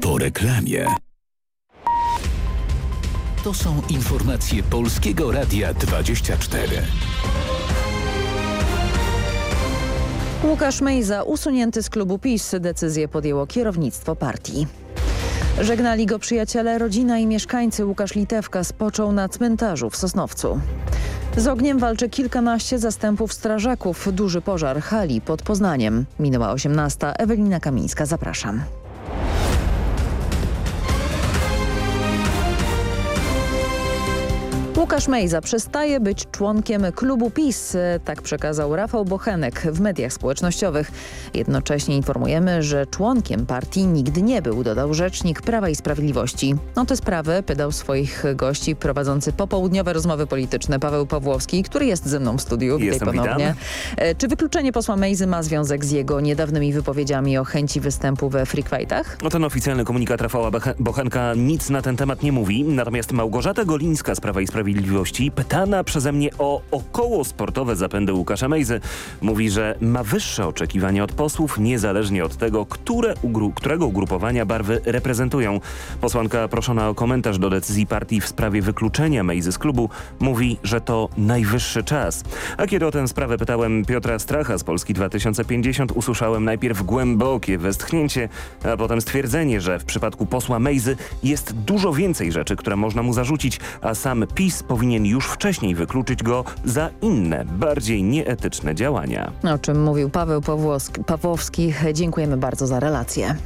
Po reklamie. To są informacje Polskiego Radia 24. Łukasz Mejza usunięty z klubu PiS. Decyzję podjęło kierownictwo partii. Żegnali go przyjaciele, rodzina i mieszkańcy. Łukasz Litewka spoczął na cmentarzu w Sosnowcu. Z ogniem walczy kilkanaście zastępów strażaków. Duży pożar hali pod Poznaniem. Minęła 18. Ewelina Kamińska, zapraszam. Łukasz Mejza przestaje być członkiem klubu PiS, tak przekazał Rafał Bochenek w mediach społecznościowych. Jednocześnie informujemy, że członkiem partii nigdy nie był, dodał rzecznik Prawa i Sprawiedliwości. O tę sprawę pytał swoich gości prowadzący popołudniowe rozmowy polityczne Paweł Pawłowski, który jest ze mną w studiu. Witaj Jestem, ponownie. Witam. Czy wykluczenie posła Mejzy ma związek z jego niedawnymi wypowiedziami o chęci występu we free fightach? No ten oficjalny komunikat Rafała Bochenka nic na ten temat nie mówi, natomiast Małgorzata Golińska z Prawa i Sprawiedliwości Sprawiedliwości, pytana przeze mnie o około sportowe zapędy Łukasza Mejzy, mówi, że ma wyższe oczekiwania od posłów, niezależnie od tego, które ugru którego ugrupowania barwy reprezentują. Posłanka proszona o komentarz do decyzji partii w sprawie wykluczenia Mejzy z klubu, mówi, że to najwyższy czas. A kiedy o tę sprawę pytałem Piotra Stracha z Polski 2050, usłyszałem najpierw głębokie westchnięcie, a potem stwierdzenie, że w przypadku posła Mejzy jest dużo więcej rzeczy, które można mu zarzucić, a sam PiS powinien już wcześniej wykluczyć go za inne, bardziej nieetyczne działania. O czym mówił Paweł Pawłowski. Dziękujemy bardzo za relację.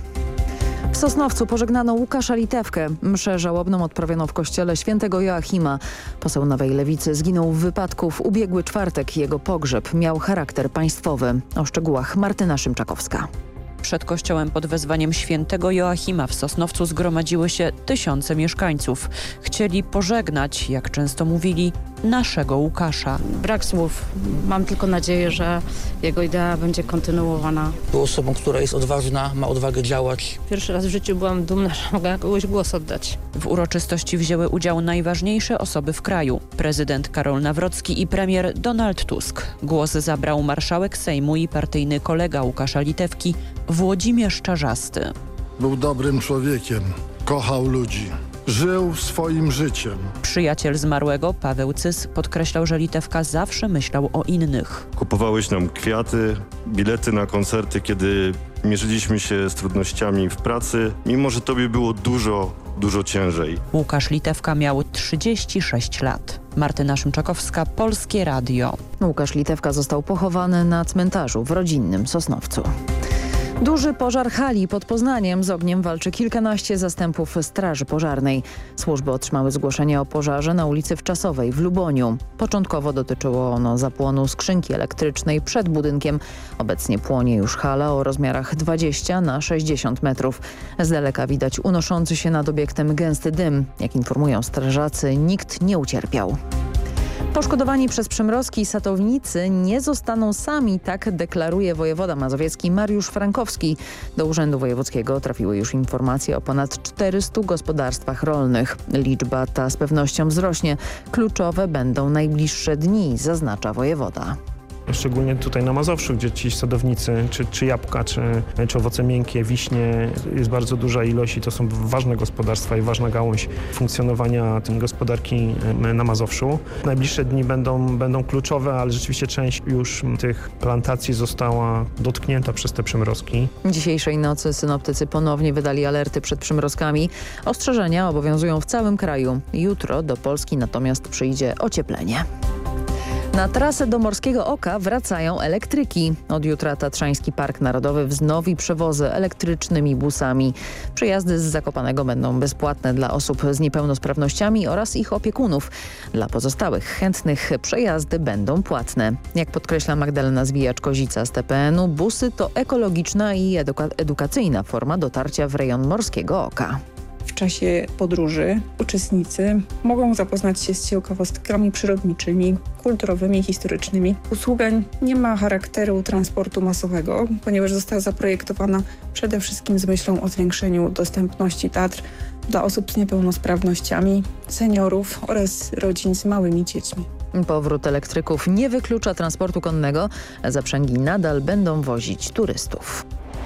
W Sosnowcu pożegnano Łukasza Litewkę. Mszę żałobną odprawiono w kościele świętego Joachima. Poseł Nowej Lewicy zginął w wypadku w ubiegły czwartek. Jego pogrzeb miał charakter państwowy. O szczegółach Martyna Szymczakowska. Przed kościołem pod wezwaniem świętego Joachima w Sosnowcu zgromadziły się tysiące mieszkańców. Chcieli pożegnać, jak często mówili, naszego Łukasza. Brak słów. Mam tylko nadzieję, że jego idea będzie kontynuowana. Był osobą, która jest odważna, ma odwagę działać. Pierwszy raz w życiu byłam dumna, że mogę kogoś głos oddać. W uroczystości wzięły udział najważniejsze osoby w kraju. Prezydent Karol Nawrocki i premier Donald Tusk. Głos zabrał marszałek Sejmu i partyjny kolega Łukasza Litewki Włodzimierz Czarzasty. Był dobrym człowiekiem, kochał ludzi. Żył swoim życiem. Przyjaciel zmarłego, Paweł Cys, podkreślał, że Litewka zawsze myślał o innych. Kupowałeś nam kwiaty, bilety na koncerty, kiedy mierzyliśmy się z trudnościami w pracy, mimo że tobie było dużo, dużo ciężej. Łukasz Litewka miał 36 lat. Martyna Szymczakowska, Polskie Radio. Łukasz Litewka został pochowany na cmentarzu w rodzinnym Sosnowcu. Duży pożar hali pod Poznaniem. Z ogniem walczy kilkanaście zastępów Straży Pożarnej. Służby otrzymały zgłoszenie o pożarze na ulicy Wczasowej w Luboniu. Początkowo dotyczyło ono zapłonu skrzynki elektrycznej przed budynkiem. Obecnie płonie już hala o rozmiarach 20 na 60 metrów. Z daleka widać unoszący się nad obiektem gęsty dym. Jak informują strażacy, nikt nie ucierpiał. Poszkodowani przez przymrozki satownicy nie zostaną sami, tak deklaruje wojewoda mazowiecki Mariusz Frankowski. Do Urzędu Wojewódzkiego trafiły już informacje o ponad 400 gospodarstwach rolnych. Liczba ta z pewnością wzrośnie. Kluczowe będą najbliższe dni, zaznacza wojewoda. Szczególnie tutaj na Mazowszu, gdzie ci sadownicy, czy, czy jabłka, czy, czy owoce miękkie, wiśnie, jest bardzo duża ilość i to są ważne gospodarstwa i ważna gałąź funkcjonowania tym gospodarki na Mazowszu. Najbliższe dni będą, będą kluczowe, ale rzeczywiście część już tych plantacji została dotknięta przez te przymrozki. Dzisiejszej nocy synoptycy ponownie wydali alerty przed przymrozkami. Ostrzeżenia obowiązują w całym kraju. Jutro do Polski natomiast przyjdzie ocieplenie. Na trasę do Morskiego Oka wracają elektryki. Od jutra Tatrzański Park Narodowy wznowi przewozy elektrycznymi busami. Przejazdy z Zakopanego będą bezpłatne dla osób z niepełnosprawnościami oraz ich opiekunów. Dla pozostałych chętnych przejazdy będą płatne. Jak podkreśla Magdalena Zwijacz-Kozica z TPN-u, busy to ekologiczna i eduka edukacyjna forma dotarcia w rejon Morskiego Oka. W czasie podróży uczestnicy mogą zapoznać się z ciekawostkami przyrodniczymi, kulturowymi, historycznymi. Usługa nie ma charakteru transportu masowego, ponieważ została zaprojektowana przede wszystkim z myślą o zwiększeniu dostępności Tatr dla osób z niepełnosprawnościami, seniorów oraz rodzin z małymi dziećmi. Powrót elektryków nie wyklucza transportu konnego, zaprzęgi nadal będą wozić turystów.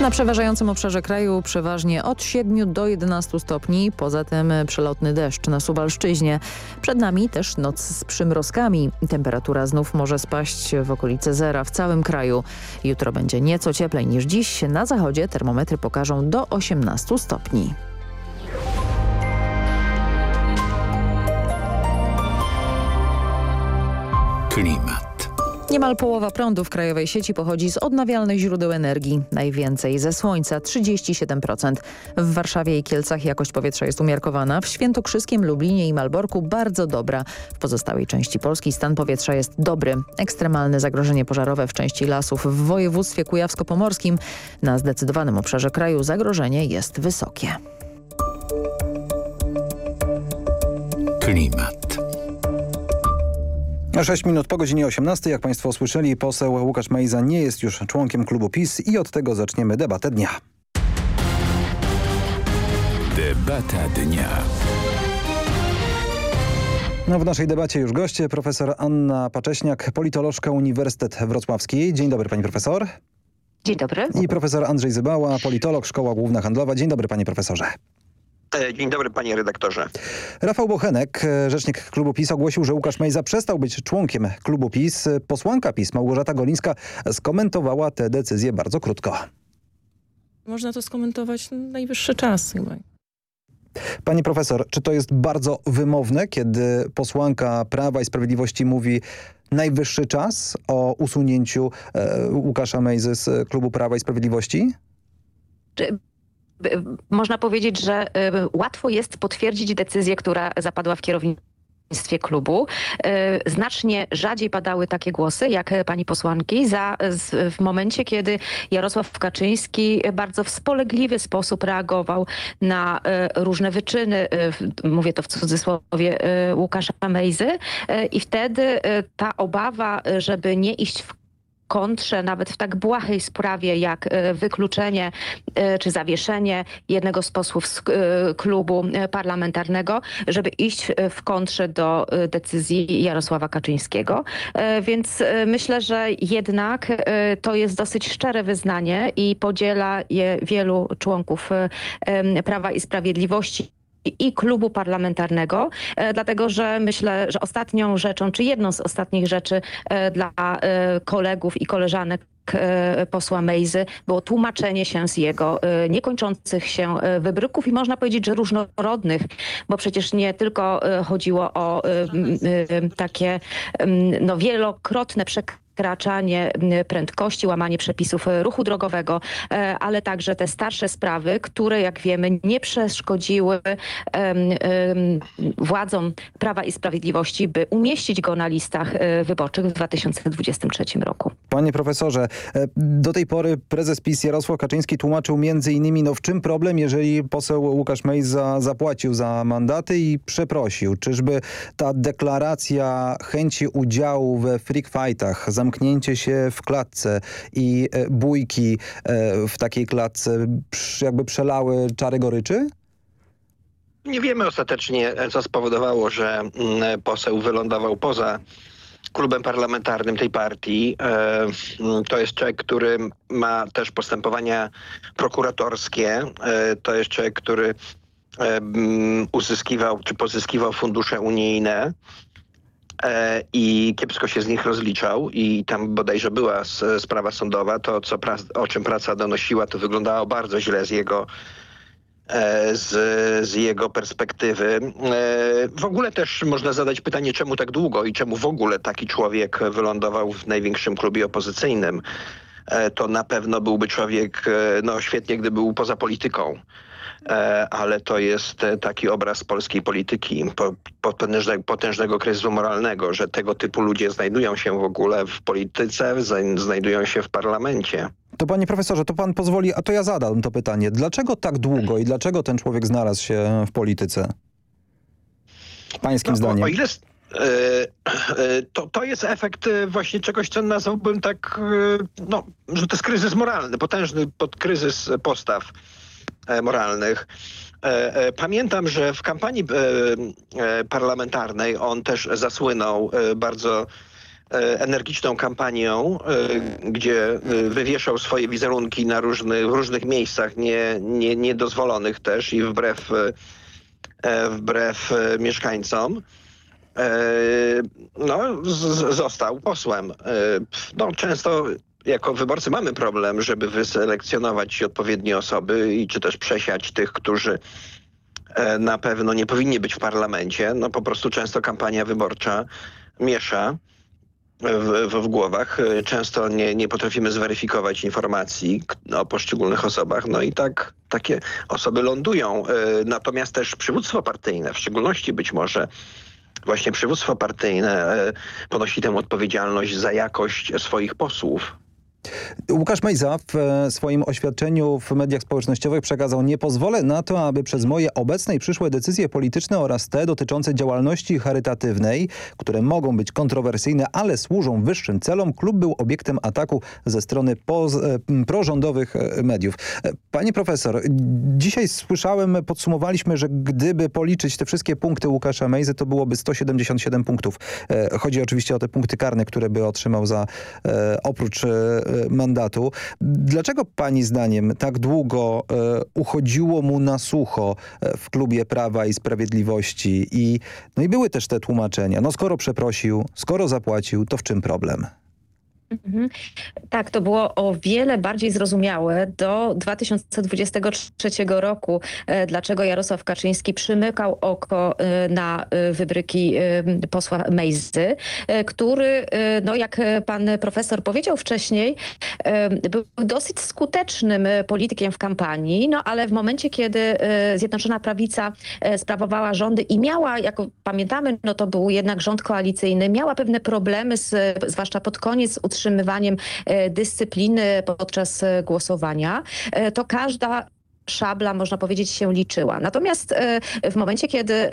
Na przeważającym obszarze kraju przeważnie od 7 do 11 stopni, poza tym przelotny deszcz na Suwalszczyźnie. Przed nami też noc z przymrozkami. Temperatura znów może spaść w okolice zera w całym kraju. Jutro będzie nieco cieplej niż dziś. Na zachodzie termometry pokażą do 18 stopni. Klimat. Niemal połowa prądu w krajowej sieci pochodzi z odnawialnych źródeł energii. Najwięcej ze słońca 37%. W Warszawie i Kielcach jakość powietrza jest umiarkowana. W Świętokrzyskiem, Lublinie i Malborku bardzo dobra. W pozostałej części Polski stan powietrza jest dobry. Ekstremalne zagrożenie pożarowe w części lasów w województwie kujawsko-pomorskim. Na zdecydowanym obszarze kraju zagrożenie jest wysokie. Klimat. 6 minut po godzinie 18. Jak Państwo słyszeli, poseł Łukasz Mejza nie jest już członkiem klubu PiS i od tego zaczniemy debatę dnia. Debata dnia. No w naszej debacie już goście, profesor Anna Pacześniak, politolożka Uniwersytet Wrocławski. Dzień dobry pani profesor. Dzień dobry. I profesor Andrzej Zybała, politolog, Szkoła Główna Handlowa. Dzień dobry panie profesorze. Dzień dobry panie redaktorze. Rafał Bochenek, rzecznik klubu PiS ogłosił, że Łukasz Mejza przestał być członkiem klubu PiS. Posłanka PiS Małgorzata Golińska skomentowała tę decyzję bardzo krótko. Można to skomentować najwyższy czas chyba. Pani profesor, czy to jest bardzo wymowne, kiedy posłanka Prawa i Sprawiedliwości mówi najwyższy czas o usunięciu e, Łukasza Mejzy z klubu Prawa i Sprawiedliwości? Czy można powiedzieć, że łatwo jest potwierdzić decyzję, która zapadła w kierownictwie klubu. Znacznie rzadziej padały takie głosy, jak pani posłanki, za, w momencie, kiedy Jarosław Kaczyński bardzo w spolegliwy sposób reagował na różne wyczyny, mówię to w cudzysłowie, Łukasza Mejzy i wtedy ta obawa, żeby nie iść w kontrze nawet w tak błahej sprawie jak wykluczenie czy zawieszenie jednego z posłów z klubu parlamentarnego, żeby iść w kontrze do decyzji Jarosława Kaczyńskiego. Więc myślę, że jednak to jest dosyć szczere wyznanie i podziela je wielu członków Prawa i Sprawiedliwości i klubu parlamentarnego, dlatego że myślę, że ostatnią rzeczą, czy jedną z ostatnich rzeczy dla kolegów i koleżanek posła Mejzy było tłumaczenie się z jego niekończących się wybryków i można powiedzieć, że różnorodnych, bo przecież nie tylko chodziło o takie no, wielokrotne przekazanie przekraczanie prędkości, łamanie przepisów ruchu drogowego, ale także te starsze sprawy, które jak wiemy nie przeszkodziły władzom Prawa i Sprawiedliwości, by umieścić go na listach wyborczych w 2023 roku. Panie profesorze, do tej pory prezes PiS Jarosław Kaczyński tłumaczył między innymi, no w czym problem, jeżeli poseł Łukasz Mejza zapłacił za mandaty i przeprosił. Czyżby ta deklaracja chęci udziału we freak fightach, zamknięcie się w klatce i bójki w takiej klatce jakby przelały czary goryczy? Nie wiemy ostatecznie, co spowodowało, że poseł wylądował poza klubem parlamentarnym tej partii. To jest człowiek, który ma też postępowania prokuratorskie. To jest człowiek, który uzyskiwał czy pozyskiwał fundusze unijne i kiepsko się z nich rozliczał i tam bodajże była sprawa sądowa. To, co o czym praca donosiła, to wyglądało bardzo źle z jego z, z, jego perspektywy. W ogóle też można zadać pytanie, czemu tak długo i czemu w ogóle taki człowiek wylądował w największym klubie opozycyjnym. To na pewno byłby człowiek no, świetnie, gdyby był poza polityką. Ale to jest taki obraz polskiej polityki, potężnego, potężnego kryzysu moralnego, że tego typu ludzie znajdują się w ogóle w polityce, znajdują się w parlamencie. To panie profesorze, to pan pozwoli, a to ja zadam to pytanie. Dlaczego tak długo i dlaczego ten człowiek znalazł się w polityce? Pańskim no, zdaniem. O, o, ile, To, to jest efekt właśnie czegoś, co nazwałbym tak, no, że to jest kryzys moralny, potężny pod kryzys postaw moralnych. Pamiętam, że w kampanii parlamentarnej on też zasłynął bardzo energiczną kampanią, gdzie wywieszał swoje wizerunki na w różnych miejscach, nie, nie, niedozwolonych też i wbrew, wbrew mieszkańcom. No, z, został posłem. No, często jako wyborcy mamy problem, żeby wyselekcjonować odpowiednie osoby i czy też przesiać tych, którzy na pewno nie powinni być w parlamencie. No po prostu często kampania wyborcza miesza w, w, w głowach. Często nie, nie potrafimy zweryfikować informacji o poszczególnych osobach. No i tak takie osoby lądują. Natomiast też przywództwo partyjne, w szczególności być może właśnie przywództwo partyjne ponosi tę odpowiedzialność za jakość swoich posłów. Łukasz Mejza w e, swoim oświadczeniu w mediach społecznościowych przekazał nie pozwolę na to, aby przez moje obecne i przyszłe decyzje polityczne oraz te dotyczące działalności charytatywnej, które mogą być kontrowersyjne, ale służą wyższym celom, klub był obiektem ataku ze strony e, prorządowych e, mediów. Panie profesor, dzisiaj słyszałem, podsumowaliśmy, że gdyby policzyć te wszystkie punkty Łukasza Mejzy, to byłoby 177 punktów. Chodzi oczywiście o te punkty karne, które by otrzymał za oprócz mandatu. Dlaczego pani zdaniem tak długo e, uchodziło mu na sucho e, w klubie Prawa i Sprawiedliwości i, no i były też te tłumaczenia. No skoro przeprosił, skoro zapłacił, to w czym problem? Mhm. Tak, to było o wiele bardziej zrozumiałe do 2023 roku, e, dlaczego Jarosław Kaczyński przymykał oko e, na e, wybryki posła Mejzy, który, no jak pan profesor powiedział wcześniej, był dosyć skutecznym politykiem w kampanii, no ale w momencie, kiedy Zjednoczona Prawica sprawowała rządy i miała, jak pamiętamy, no to był jednak rząd koalicyjny, miała pewne problemy, z, zwłaszcza pod koniec utrzymania utrzymywaniem e, dyscypliny podczas e, głosowania, e, to każda szabla, można powiedzieć, się liczyła. Natomiast w momencie, kiedy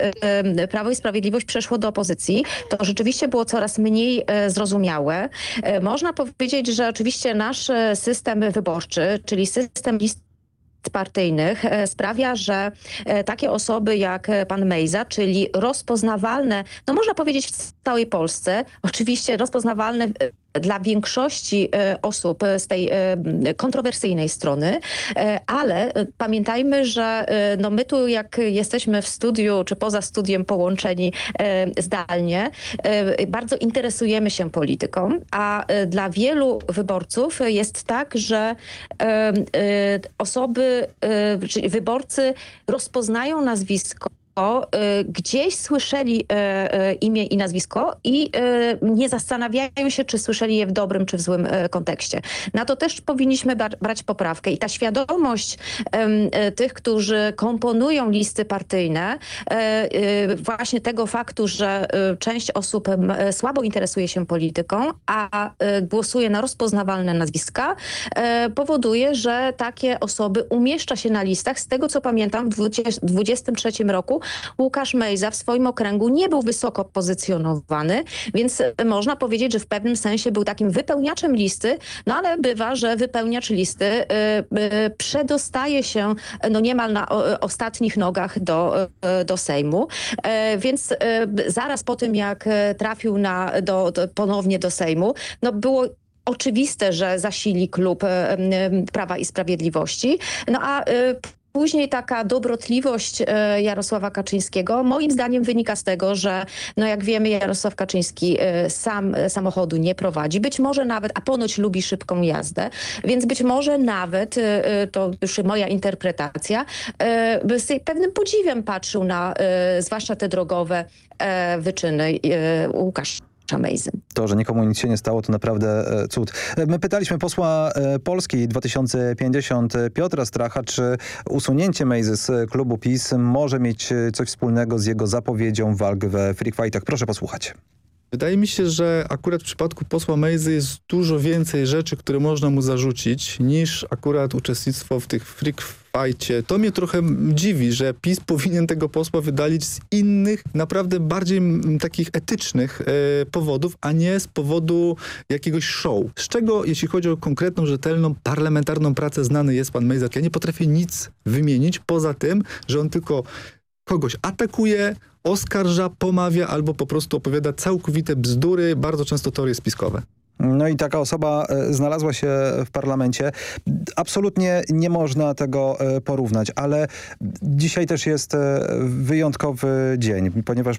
Prawo i Sprawiedliwość przeszło do opozycji, to rzeczywiście było coraz mniej zrozumiałe. Można powiedzieć, że oczywiście nasz system wyborczy, czyli system list partyjnych sprawia, że takie osoby jak pan Mejza, czyli rozpoznawalne, no można powiedzieć w całej Polsce, oczywiście rozpoznawalne dla większości e, osób z tej e, kontrowersyjnej strony, e, ale pamiętajmy, że no my tu jak jesteśmy w studiu czy poza studiem połączeni zdalnie, bardzo interesujemy się polityką, a dla wielu wyborców jest tak, że osoby, czyli wyborcy rozpoznają nazwisko gdzieś słyszeli y, y, imię i nazwisko i nie zastanawiają się, czy słyszeli je w dobrym, czy w złym kontekście. Na to też powinniśmy brać poprawkę. I ta świadomość tych, którzy komponują listy partyjne, właśnie tego faktu, że część osób słabo interesuje się polityką, a głosuje na rozpoznawalne nazwiska, powoduje, że takie osoby umieszcza się na listach. Z tego, co pamiętam, w 2023 roku Łukasz Mejza w swoim okręgu nie był wysoko pozycjonowany, więc można powiedzieć, że w pewnym sensie był takim wypełniaczem listy, no ale bywa, że wypełniacz listy y, y, przedostaje się no niemal na ostatnich nogach do, do Sejmu, więc zaraz po tym, jak trafił na, do, do, ponownie do Sejmu, no było oczywiste, że zasili klub Prawa i Sprawiedliwości. No a Później taka dobrotliwość e, Jarosława Kaczyńskiego moim zdaniem wynika z tego, że no jak wiemy Jarosław Kaczyński e, sam e, samochodu nie prowadzi. Być może nawet, a ponoć lubi szybką jazdę, więc być może nawet, to już moja interpretacja, z pewnym podziwem patrzył na zwłaszcza te drogowe wyczyny To, że nikomu nic się nie stało, to naprawdę e, cud. E, my pytaliśmy posła e, Polski 2050 Piotra Stracha, czy usunięcie Mejzy z klubu PiS może mieć coś wspólnego z jego zapowiedzią walk we free fightach. Proszę posłuchać. Wydaje mi się, że akurat w przypadku posła Mejzy jest dużo więcej rzeczy, które można mu zarzucić, niż akurat uczestnictwo w tych freak fajcie. To mnie trochę dziwi, że PiS powinien tego posła wydalić z innych, naprawdę bardziej takich etycznych e, powodów, a nie z powodu jakiegoś show. Z czego, jeśli chodzi o konkretną, rzetelną, parlamentarną pracę, znany jest pan Mejzak. Ja nie potrafię nic wymienić, poza tym, że on tylko kogoś atakuje, oskarża, pomawia albo po prostu opowiada całkowite bzdury, bardzo często teorie spiskowe. No i taka osoba e, znalazła się w parlamencie. Absolutnie nie można tego e, porównać, ale dzisiaj też jest e, wyjątkowy dzień, ponieważ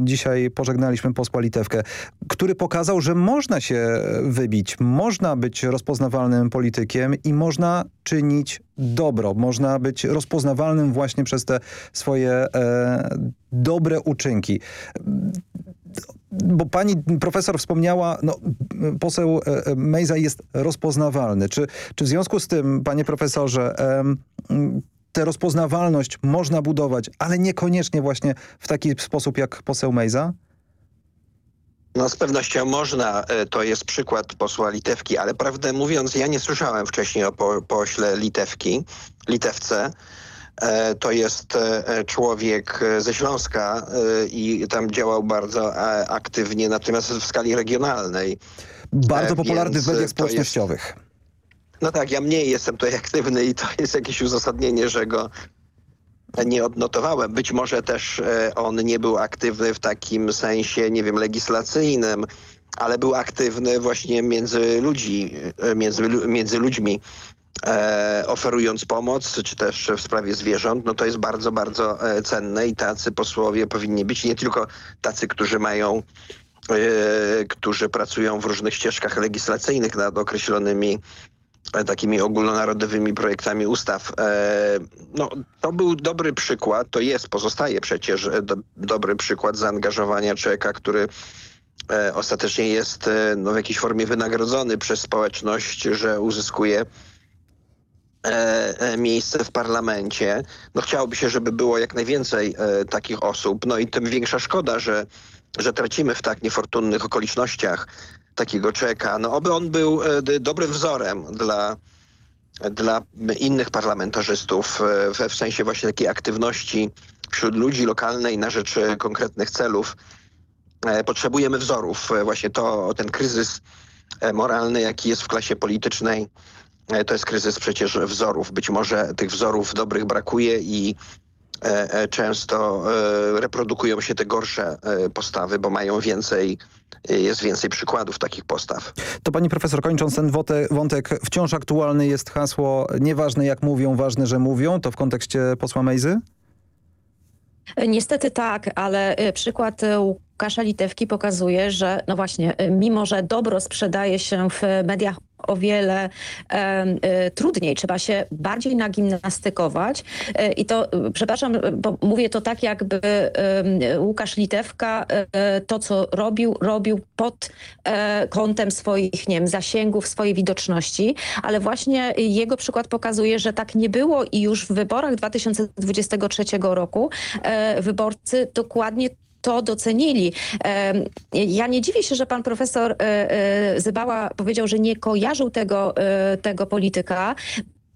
dzisiaj pożegnaliśmy posła Litewkę, który pokazał, że można się wybić, można być rozpoznawalnym politykiem i można czynić dobro, można być rozpoznawalnym właśnie przez te swoje e, dobre uczynki bo pani profesor wspomniała, no, poseł e, e, Mejza jest rozpoznawalny. Czy, czy w związku z tym, panie profesorze, tę rozpoznawalność można budować, ale niekoniecznie właśnie w taki sposób jak poseł Mejza? No z pewnością można, e, to jest przykład posła Litewki, ale prawdę mówiąc ja nie słyszałem wcześniej o po, pośle Litewki, Litewce. E, to jest e, człowiek ze Śląska e, i tam działał bardzo aktywnie, natomiast w skali regionalnej. Bardzo popularny w mediach społecznościowych. Jest, no tak, ja mniej jestem tutaj aktywny i to jest jakieś uzasadnienie, że go nie odnotowałem. Być może też on nie był aktywny w takim sensie, nie wiem, legislacyjnym, ale był aktywny właśnie między ludzi, między, między ludźmi e, oferując pomoc, czy też w sprawie zwierząt, no to jest bardzo, bardzo e, cenne i tacy posłowie powinni być. Nie tylko tacy, którzy mają e, którzy pracują w różnych ścieżkach legislacyjnych nad określonymi e, takimi ogólnonarodowymi projektami ustaw. E, no, to był dobry przykład, to jest, pozostaje przecież do, dobry przykład zaangażowania człowieka, który ostatecznie jest no, w jakiejś formie wynagrodzony przez społeczność, że uzyskuje miejsce w parlamencie. No chciałoby się, żeby było jak najwięcej e, takich osób. No i tym większa szkoda, że, że tracimy w tak niefortunnych okolicznościach takiego czeka. No oby on był dobrym wzorem dla, dla innych parlamentarzystów w, sensie właśnie takiej aktywności wśród ludzi lokalnej na rzecz konkretnych celów. Potrzebujemy wzorów. Właśnie to, ten kryzys moralny, jaki jest w klasie politycznej, E, to jest kryzys przecież wzorów. Być może tych wzorów dobrych brakuje i e, e, często reprodukują się te gorsze postawy, bo mają więcej jest więcej przykładów takich postaw. To pani profesor, kończąc ten wątek, wciąż aktualny jest hasło nieważne jak mówią, ważne, że mówią. To w kontekście posła Mejzy? Niestety tak, ale przykład Łukasza Litewki pokazuje, że no właśnie, mimo że dobro sprzedaje się w mediach o wiele e, trudniej. Trzeba się bardziej nagimnastykować e, i to, przepraszam, bo mówię to tak jakby e, Łukasz Litewka e, to, co robił, robił pod e, kątem swoich, nie wiem, zasięgów, swojej widoczności, ale właśnie jego przykład pokazuje, że tak nie było i już w wyborach 2023 roku e, wyborcy dokładnie to docenili. Ja nie dziwię się, że pan profesor e, e, Zybała powiedział, że nie kojarzył tego, e, tego polityka,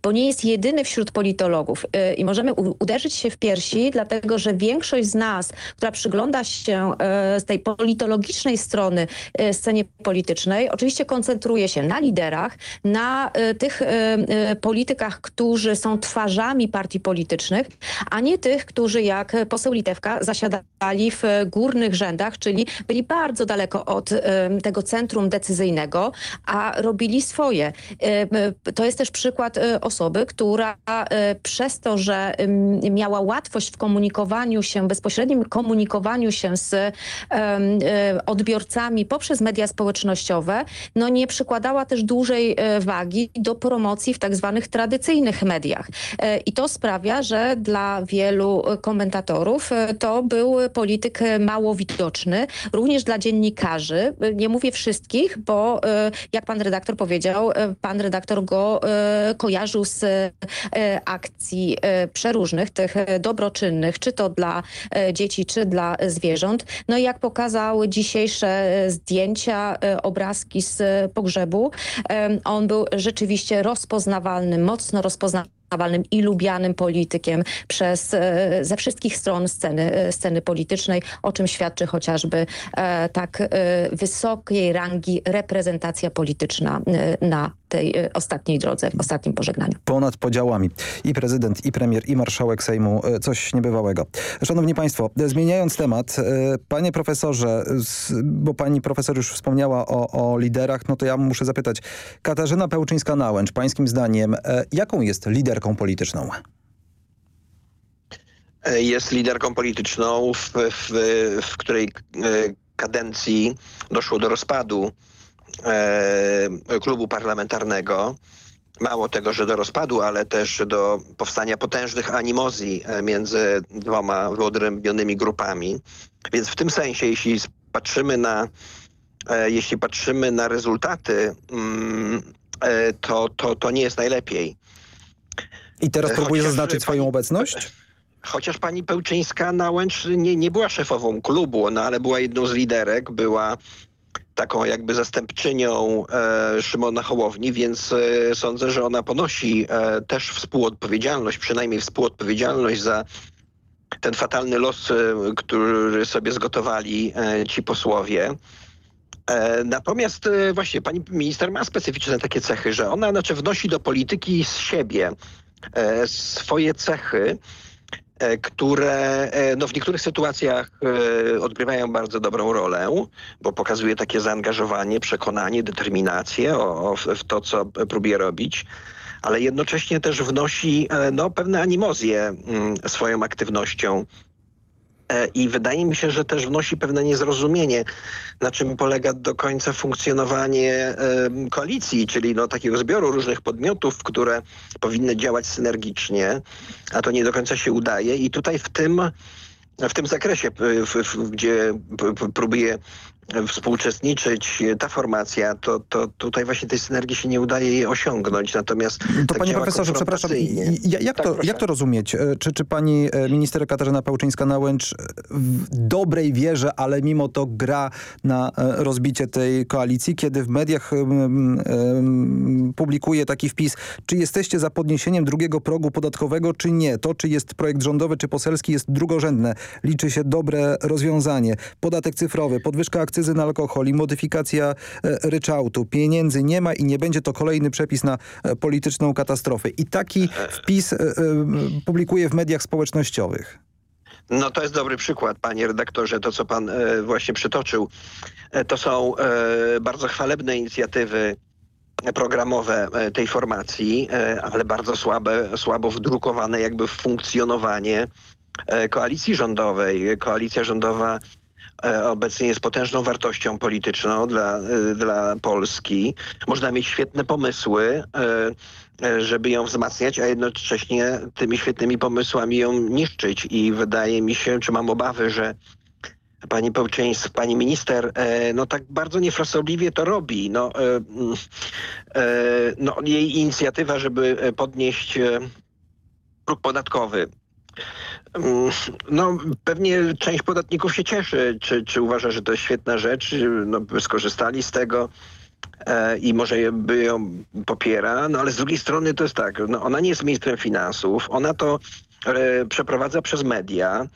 bo nie jest jedyny wśród politologów y, i możemy uderzyć się w piersi, dlatego że większość z nas, która przygląda się y, z tej politologicznej strony y, scenie politycznej, oczywiście koncentruje się na liderach, na tych politykach, którzy są twarzami partii politycznych, a nie tych, którzy jak poseł Litewka zasiadali w górnych rzędach, czyli byli bardzo daleko od tego centrum decyzyjnego, a robili swoje. To jest też przykład osoby, osoby, która e, przez to, że miała łatwość w komunikowaniu się, bezpośrednim komunikowaniu się z e, odbiorcami poprzez media społecznościowe, no nie przykładała też dużej e, wagi do promocji w tak zwanych tradycyjnych mediach. I to sprawia, że dla wielu komentatorów to był polityk mało widoczny, również dla dziennikarzy. Nie mówię wszystkich, bo jak pan redaktor powiedział, pan redaktor go kojarzył z akcji przeróżnych, tych dobroczynnych, czy to dla dzieci, czy dla zwierząt. No i jak pokazały dzisiejsze zdjęcia, obrazki z pogrzebu, on był rzeczywiście rozpoznawalny, mocno rozpoznawalny Nawalnym i lubianym politykiem przez, e, ze wszystkich stron sceny, e, sceny politycznej, o czym świadczy chociażby e, tak wysokiej rangi reprezentacja polityczna na tej ostatniej drodze, w ostatnim pożegnaniu. Ponad podziałami. I prezydent, i premier, i marszałek Sejmu. Coś niebywałego. Szanowni Państwo, zmieniając temat, panie profesorze, bo pani profesor już wspomniała o, o liderach, no to ja muszę zapytać. Katarzyna Pełczyńska-Nałęcz, pańskim zdaniem, jaką jest liderką liderką polityczną? Jest liderką polityczną, w, w, w której e, kadencji doszło do rozpadu e, klubu parlamentarnego. Mało tego, że do rozpadu, ale też do powstania potężnych animozji e, między dwoma wyodrębnionymi grupami. Więc w tym sensie, jeśli patrzymy na, jeśli patrzymy na rezultaty, mm, to, to, to nie jest najlepiej. I teraz próbuje Chociaż zaznaczyć swoją pani, obecność? Chociaż pani Pełczyńska Nałęcz nie, nie była szefową klubu, no ale była jedną z liderek, była taką jakby zastępczynią e, Szymona Hołowni, więc e, sądzę, że ona ponosi e, też współodpowiedzialność, przynajmniej współodpowiedzialność za ten fatalny los, e, który sobie zgotowali e, ci posłowie. E, natomiast właśnie pani minister ma specyficzne takie cechy, że ona znaczy wnosi do polityki z siebie E, swoje cechy, e, które e, no, w niektórych sytuacjach odgrywają bardzo dobrą rolę, bo pokazuje takie zaangażowanie, przekonanie, determinację o, w to, co próbuje robić ale jednocześnie też wnosi no, pewne animozje mm, swoją aktywnością. E, i wydaje mi się, że też wnosi pewne niezrozumienie, na czym polega do końca funkcjonowanie koalicji, czyli no, takiego zbioru różnych podmiotów, które powinny działać synergicznie, a to nie do końca się udaje. I tutaj w tym w tym zakresie, w, w, gdzie próbuje współuczestniczyć ta formacja, to, to tutaj właśnie tej synergii się nie udaje jej osiągnąć. Natomiast To tak panie profesorze, przepraszam, jak, tak, to, jak to rozumieć? E, czy, czy pani e, minister Katarzyna Pałczyńska-Nałęcz e, w dobrej wierze, ale mimo to gra na rozbicie tej koalicji, kiedy w mediach um, um, publikuje taki wpis, czy jesteście za podniesieniem drugiego progu podatkowego, czy nie? To, czy jest projekt rządowy, czy poselski jest drugorzędne. Liczy się dobre rozwiązanie. Podatek cyfrowy, podwyżka akcji akcyzy na alkohol i modyfikacja e, ryczałtu. Pieniędzy nie ma i nie będzie to kolejny przepis na e, polityczną katastrofę. I taki wpis e, publikuje w mediach społecznościowych. No to jest dobry przykład, panie redaktorze, to co pan właśnie przytoczył. To są bardzo chwalebne inicjatywy programowe tej formacji, ale bardzo słabe, słabo wdrukowane jakby w funkcjonowanie koalicji rządowej. Koalicja rządowa obecnie jest potężną wartością polityczną dla, e, dla Polski. Można mieć świetne pomysły, e, żeby ją wzmacniać, a jednocześnie tymi świetnymi pomysłami ją niszczyć. I wydaje mi się, czy mam obawy, że pani Pełczyńska, pani minister, no tak bardzo niefrasobliwie to robi. No, no, jej inicjatywa, żeby podnieść próg podatkowy no, pewnie część podatników się cieszy, czy, czy uważa, że to jest świetna rzecz, no, skorzystali z tego e, i może by ją popiera, no ale z drugiej strony to jest tak, no, ona nie jest ministrem finansów, ona to e, przeprowadza przez media.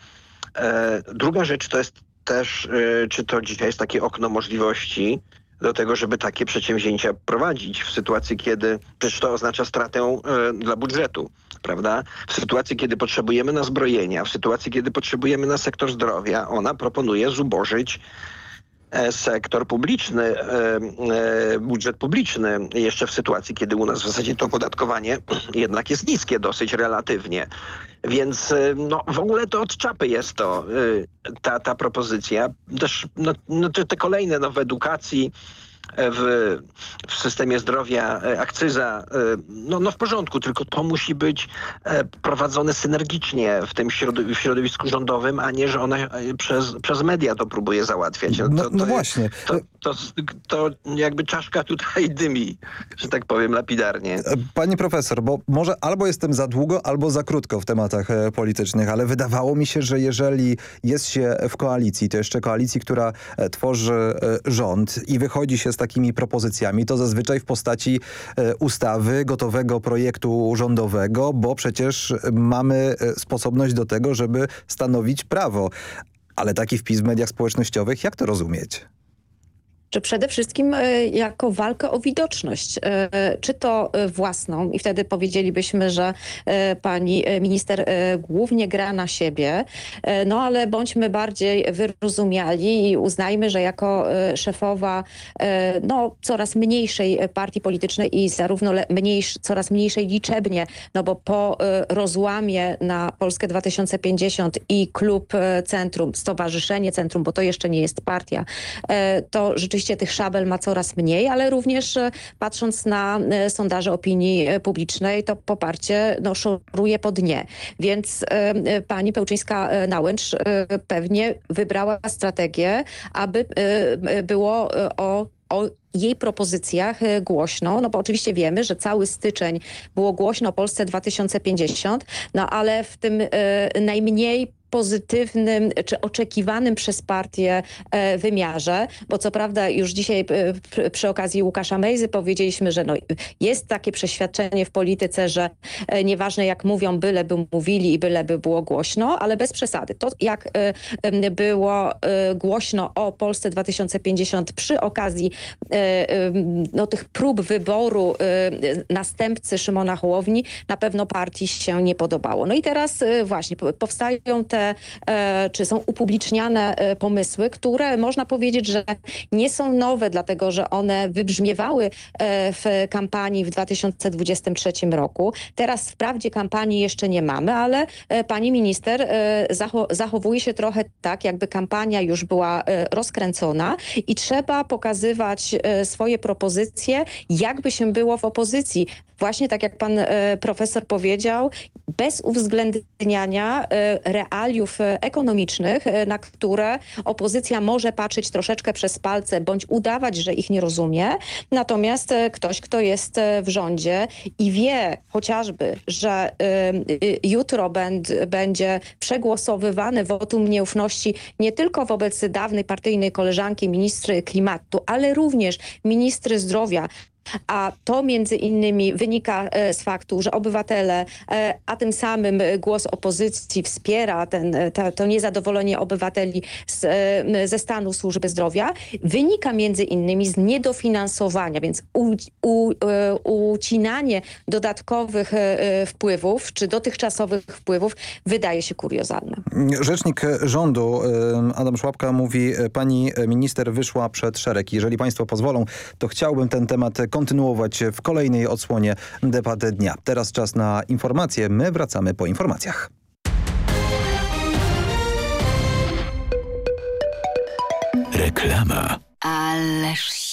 E, druga rzecz to jest też, e, czy to dzisiaj jest takie okno możliwości, do tego, żeby takie przedsięwzięcia prowadzić w sytuacji, kiedy przecież to oznacza stratę e, dla budżetu, prawda? W sytuacji, kiedy potrzebujemy na zbrojenia, w sytuacji, kiedy potrzebujemy na sektor zdrowia, ona proponuje zubożyć sektor publiczny, e, budżet publiczny, jeszcze w sytuacji, kiedy u nas w zasadzie to opodatkowanie jednak jest niskie dosyć relatywnie. Więc no, w ogóle to od czapy jest to, ta, ta propozycja. Też no, no, te, te kolejne no, w edukacji w, w systemie zdrowia akcyza, no, no w porządku, tylko to musi być prowadzone synergicznie w tym środowisku rządowym, a nie, że ona przez, przez media to próbuje załatwiać. No, to, no, no właśnie. To, to, to, jakby czaszka tutaj dymi, że tak powiem lapidarnie. Panie profesor, bo może albo jestem za długo, albo za krótko w tematach politycznych, ale wydawało mi się, że jeżeli jest się w koalicji, to jeszcze koalicji, która tworzy rząd i wychodzi się z takimi propozycjami, to zazwyczaj w postaci ustawy, gotowego projektu rządowego, bo przecież mamy sposobność do tego, żeby stanowić prawo. Ale taki wpis w mediach społecznościowych, jak to rozumieć? Czy przede wszystkim e, jako walkę o widoczność, e, czy to e, własną? I wtedy powiedzielibyśmy, że pani minister głównie gra na siebie, no ale bądźmy bardziej wyrozumiali i uznajmy, że jako szefowa no, coraz mniejszej partii politycznej i zarówno mniejsz, coraz mniejszej liczebnie, no bo po rozłamie na Polskę 2050 i klub Centrum, Stowarzyszenie Centrum, bo to jeszcze nie jest partia, to rzeczywiście Oczywiście tych szabel ma coraz mniej, ale również e, patrząc na e, sondaże opinii e, publicznej, to poparcie no, szoruje po dnie. Więc pani Pełczyńska-Nałęcz pewnie wybrała strategię, aby było o o jej propozycjach głośno, no bo oczywiście wiemy, że cały styczeń było głośno o Polsce 2050, no ale w tym najmniej pozytywnym czy oczekiwanym przez partię e, wymiarze, bo co prawda już dzisiaj e, przy okazji Łukasza Mejzy powiedzieliśmy, że no jest takie przeświadczenie w polityce, że e, nieważne jak mówią, byleby mówili i byleby było głośno, ale bez przesady. To jak było głośno o Polsce 2050 przy okazji no, tych prób wyboru następcy Szymona Hołowni na pewno partii się nie podobało. No i teraz właśnie powstają te e, czy są upubliczniane e, pomysły, które można powiedzieć, że nie są nowe, dlatego że one wybrzmiewały e, w kampanii w 2023 roku. Teraz wprawdzie kampanii jeszcze nie mamy, ale pani minister zachowuje się trochę tak, jakby kampania już była rozkręcona i trzeba pokazywać swoje propozycje, jakby się było w opozycji właśnie tak jak pan e, profesor powiedział, bez uwzględniania e, realiów e, ekonomicznych, na które opozycja może patrzeć troszeczkę przez palce bądź udawać, że ich nie rozumie. Natomiast ktoś, kto jest w rządzie i wie chociażby, że jutro będzie przegłosowywany wotum nieufności nie tylko wobec dawnej partyjnej koleżanki ministry klimatu, ale również ministry zdrowia, a to między innymi wynika e, z faktu, że obywatele, e, a tym samym głos opozycji wspiera ten, e, to, to niezadowolenie obywateli z, ze stanu służby zdrowia, wynika między innymi z niedofinansowania, więc u, u, ucinanie dodatkowych wpływów, czy dotychczasowych wpływów wydaje się kuriozalne. Rzecznik rządu Adam Szłapka mówi, pani minister wyszła przed szereg. Jeżeli państwo pozwolą, to chciałbym ten temat kontynuować w kolejnej odsłonie debaty dnia. Teraz czas na informacje. My wracamy po informacjach. Reklama. Ależ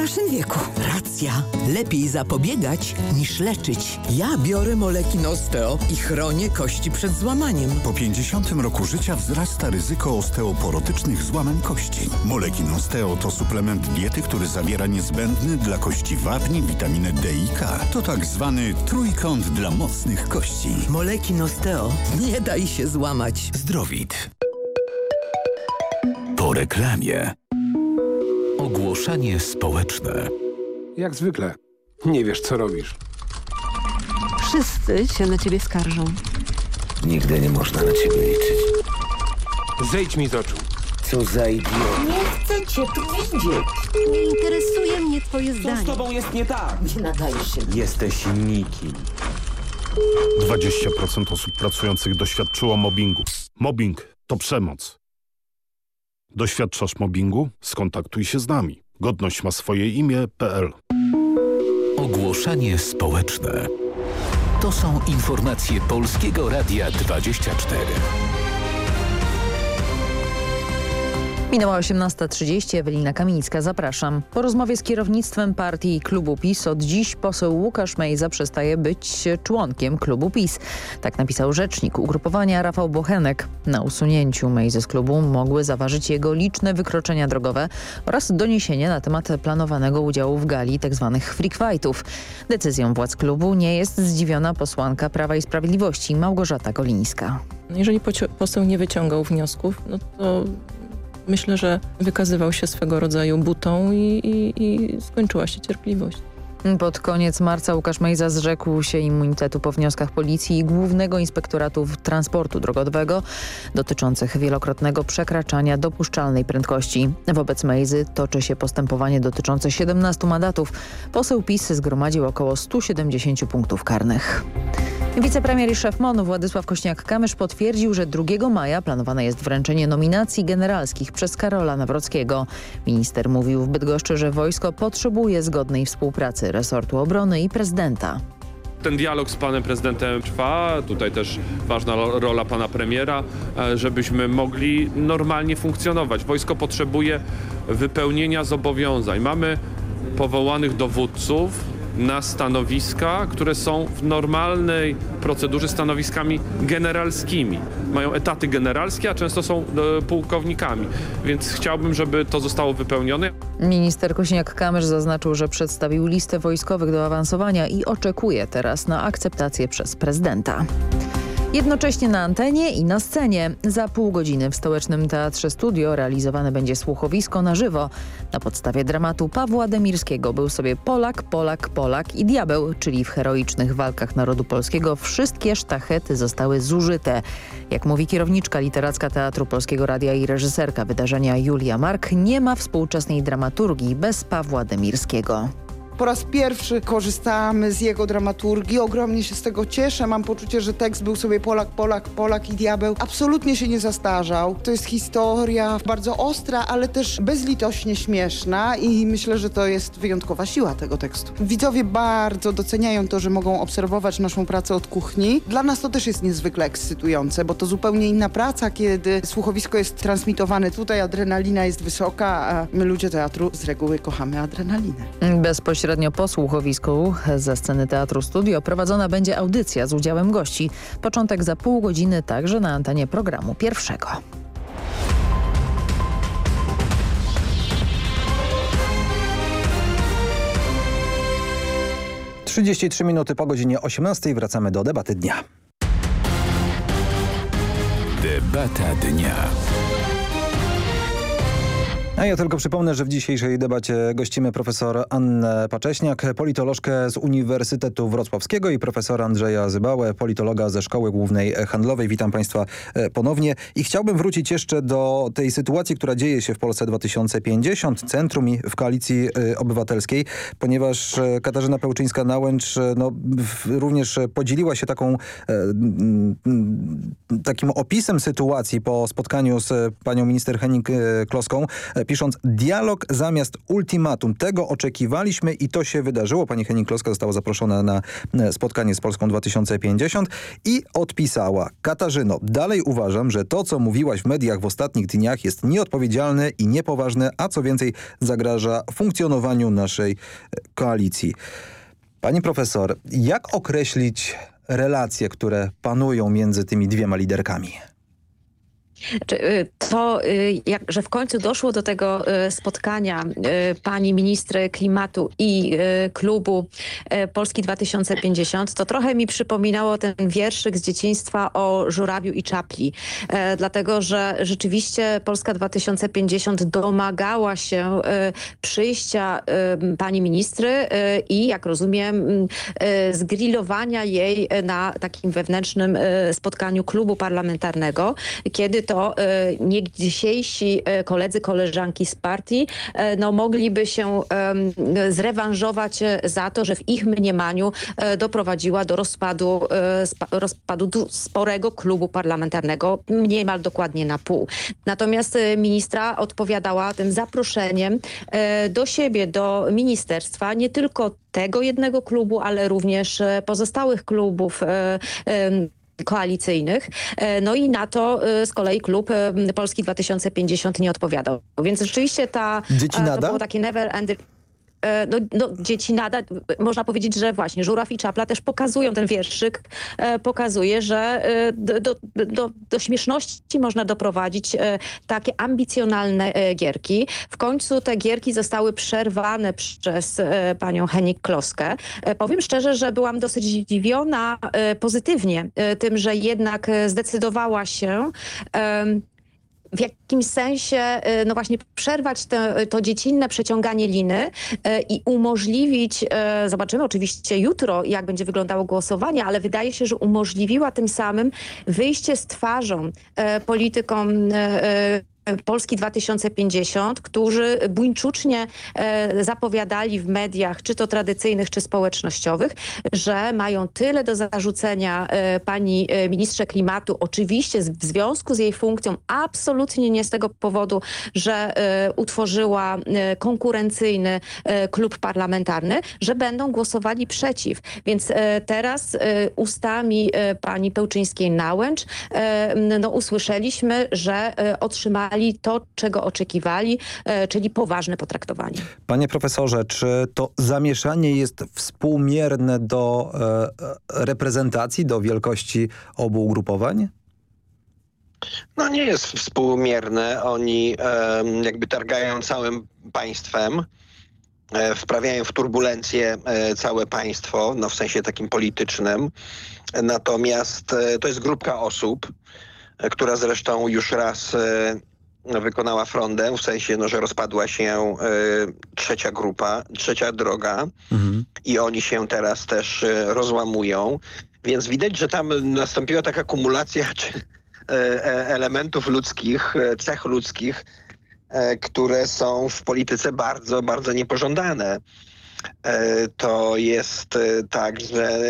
naszym wieku. Racja. Lepiej zapobiegać niż leczyć. Ja biorę Molekin Osteo i chronię kości przed złamaniem. Po 50 roku życia wzrasta ryzyko osteoporotycznych złamań kości. Molekin Osteo to suplement diety, który zawiera niezbędny dla kości wapni, witaminę D i K. To tak zwany trójkąt dla mocnych kości. Molekin Osteo. Nie daj się złamać. Zdrowit. Po reklamie. Ogłoszenie społeczne. Jak zwykle. Nie wiesz, co robisz. Wszyscy się na ciebie skarżą. Nigdy nie można na ciebie liczyć. Zejdź mi z oczu. Co za idiot. Nie chcę cię tu widzieć. Nie interesuje mnie twoje zdanie. Co z tobą jest nie tak? Nie nadajesz się. Jesteś nikim. 20% osób pracujących doświadczyło mobbingu. Mobbing to przemoc. Doświadczasz mobbingu? Skontaktuj się z nami. Godność ma swoje imię.pl Ogłoszenie społeczne. To są informacje Polskiego Radia 24. Minęła 18.30, Ewelina Kamińska, zapraszam. Po rozmowie z kierownictwem partii i klubu PiS od dziś poseł Łukasz Mejza przestaje być członkiem klubu PiS. Tak napisał rzecznik ugrupowania Rafał Bochenek. Na usunięciu Mejzy z klubu mogły zaważyć jego liczne wykroczenia drogowe oraz doniesienia na temat planowanego udziału w gali tzw. Tak freak fightów. Decyzją władz klubu nie jest zdziwiona posłanka Prawa i Sprawiedliwości Małgorzata Golińska. Jeżeli poseł nie wyciągał wniosków, no to myślę, że wykazywał się swego rodzaju butą i, i, i skończyła się cierpliwość. Pod koniec marca Łukasz Mejza zrzekł się immunitetu po wnioskach policji i Głównego Inspektoratu Transportu Drogowego dotyczących wielokrotnego przekraczania dopuszczalnej prędkości. Wobec Mejzy toczy się postępowanie dotyczące 17 mandatów. Poseł PiS zgromadził około 170 punktów karnych. Wicepremier i szef MON Władysław Kośniak-Kamysz potwierdził, że 2 maja planowane jest wręczenie nominacji generalskich przez Karola Nawrockiego. Minister mówił w Bydgoszczy, że wojsko potrzebuje zgodnej współpracy resortu obrony i prezydenta. Ten dialog z panem prezydentem trwa, tutaj też ważna rola pana premiera, e, żebyśmy mogli normalnie funkcjonować. Wojsko potrzebuje wypełnienia zobowiązań. Mamy powołanych dowódców, na stanowiska, które są w normalnej procedurze stanowiskami generalskimi. Mają etaty generalskie, a często są e, pułkownikami, więc chciałbym, żeby to zostało wypełnione. Minister Kośniak-Kamysz zaznaczył, że przedstawił listę wojskowych do awansowania i oczekuje teraz na akceptację przez prezydenta. Jednocześnie na antenie i na scenie. Za pół godziny w Stołecznym Teatrze Studio realizowane będzie słuchowisko na żywo. Na podstawie dramatu Pawła Demirskiego był sobie Polak, Polak, Polak i Diabeł, czyli w heroicznych walkach narodu polskiego wszystkie sztachety zostały zużyte. Jak mówi kierowniczka literacka Teatru Polskiego Radia i reżyserka wydarzenia Julia Mark, nie ma współczesnej dramaturgii bez Pawła Demirskiego. Po raz pierwszy korzystamy z jego dramaturgii. Ogromnie się z tego cieszę. Mam poczucie, że tekst był sobie Polak, Polak, Polak i diabeł. Absolutnie się nie zastarzał. To jest historia bardzo ostra, ale też bezlitośnie śmieszna i myślę, że to jest wyjątkowa siła tego tekstu. Widzowie bardzo doceniają to, że mogą obserwować naszą pracę od kuchni. Dla nas to też jest niezwykle ekscytujące, bo to zupełnie inna praca, kiedy słuchowisko jest transmitowane tutaj, adrenalina jest wysoka, a my ludzie teatru z reguły kochamy adrenalinę. Bezpośrednio Bezpośrednio po słuchowisku ze sceny Teatru Studio prowadzona będzie audycja z udziałem gości. Początek za pół godziny także na antenie programu pierwszego. Trzydzieści trzy minuty po godzinie 18 wracamy do debaty dnia. Debata dnia. A ja tylko przypomnę, że w dzisiejszej debacie gościmy profesor Annę Pacześniak, politolożkę z Uniwersytetu Wrocławskiego i profesora Andrzeja Zybałę, politologa ze Szkoły Głównej Handlowej. Witam Państwa e, ponownie i chciałbym wrócić jeszcze do tej sytuacji, która dzieje się w Polsce 2050, Centrum i w Koalicji e, Obywatelskiej, ponieważ e, Katarzyna Pełczyńska-Nałęcz no, również podzieliła się taką, takim opisem sytuacji po spotkaniu z panią minister Henning Kloską pisząc dialog zamiast ultimatum. Tego oczekiwaliśmy i to się wydarzyło. Pani Henning Kloska została zaproszona na spotkanie z Polską 2050 i odpisała. Katarzyno, dalej uważam, że to, co mówiłaś w mediach w ostatnich dniach jest nieodpowiedzialne i niepoważne, a co więcej zagraża funkcjonowaniu naszej koalicji. Pani profesor, jak określić relacje, które panują między tymi dwiema liderkami? Y, to, y, że w końcu doszło do tego y, spotkania pani ministry klimatu i klubu Polski 2050, to trochę mi przypominało ten wierszyk z dzieciństwa o żurawiu i czapli. Dlatego, że rzeczywiście Polska 2050 domagała się przyjścia pani ministry i, jak rozumiem, zgrillowania jej na takim wewnętrznym spotkaniu klubu parlamentarnego, kiedy to e, niegdysiejsi e, koledzy, koleżanki z partii e, no, mogliby się zrewanżować za to, że w ich mniemaniu doprowadziła do rozpadu, rozpadu sporego klubu parlamentarnego, niemal dokładnie na pół. Natomiast ministra odpowiadała tym zaproszeniem do siebie, do ministerstwa, nie tylko tego jednego klubu, ale również pozostałych klubów koalicyjnych. E, no i na to e, z kolei klub e, Polski 2050 nie odpowiadał. Więc rzeczywiście ta, Dzieci nada? to było takie never ending no, no, dzieci nadal, można powiedzieć, że właśnie Żuraw i Czapla też pokazują, ten wierszyk e, pokazuje, że e, do, do, do śmieszności można doprowadzić takie ambicjonalne gierki. W końcu te gierki zostały przerwane przez panią Henik Kloskę. Powiem szczerze, że byłam dosyć zdziwiona pozytywnie tym, że jednak zdecydowała się w jakimś sensie y, no właśnie przerwać te, to dziecinne przeciąganie liny y, i umożliwić, y, zobaczymy oczywiście jutro jak będzie wyglądało głosowanie, ale wydaje się, że umożliwiła tym samym wyjście z twarzą politykom Polski 2050, którzy buńczucznie e, zapowiadali w mediach, czy to tradycyjnych, czy społecznościowych, że mają tyle do zarzucenia e, pani e, ministrze klimatu, oczywiście w związku z jej funkcją, absolutnie nie z tego powodu, że utworzyła konkurencyjny klub parlamentarny, że będą głosowali przeciw. Więc teraz ustami pani Pełczyńskiej-Nałęcz no, usłyszeliśmy, że otrzymali to, czego oczekiwali, e, czyli poważne potraktowanie. Panie profesorze, czy to zamieszanie jest współmierne do e, reprezentacji, do wielkości obu ugrupowań? No nie jest współmierne. Oni jakby targają całym państwem, e, wprawiają w turbulencję całe państwo, no w sensie takim politycznym. Natomiast to jest grupka osób, która zresztą już raz wykonała frondę, w sensie, no, że rozpadła się y, trzecia grupa, trzecia droga mhm. i oni się teraz też y, rozłamują. Więc widać, że tam nastąpiła taka kumulacja czy, y, elementów ludzkich, cech ludzkich, które są w polityce bardzo, bardzo niepożądane. E, to jest e, tak, że e,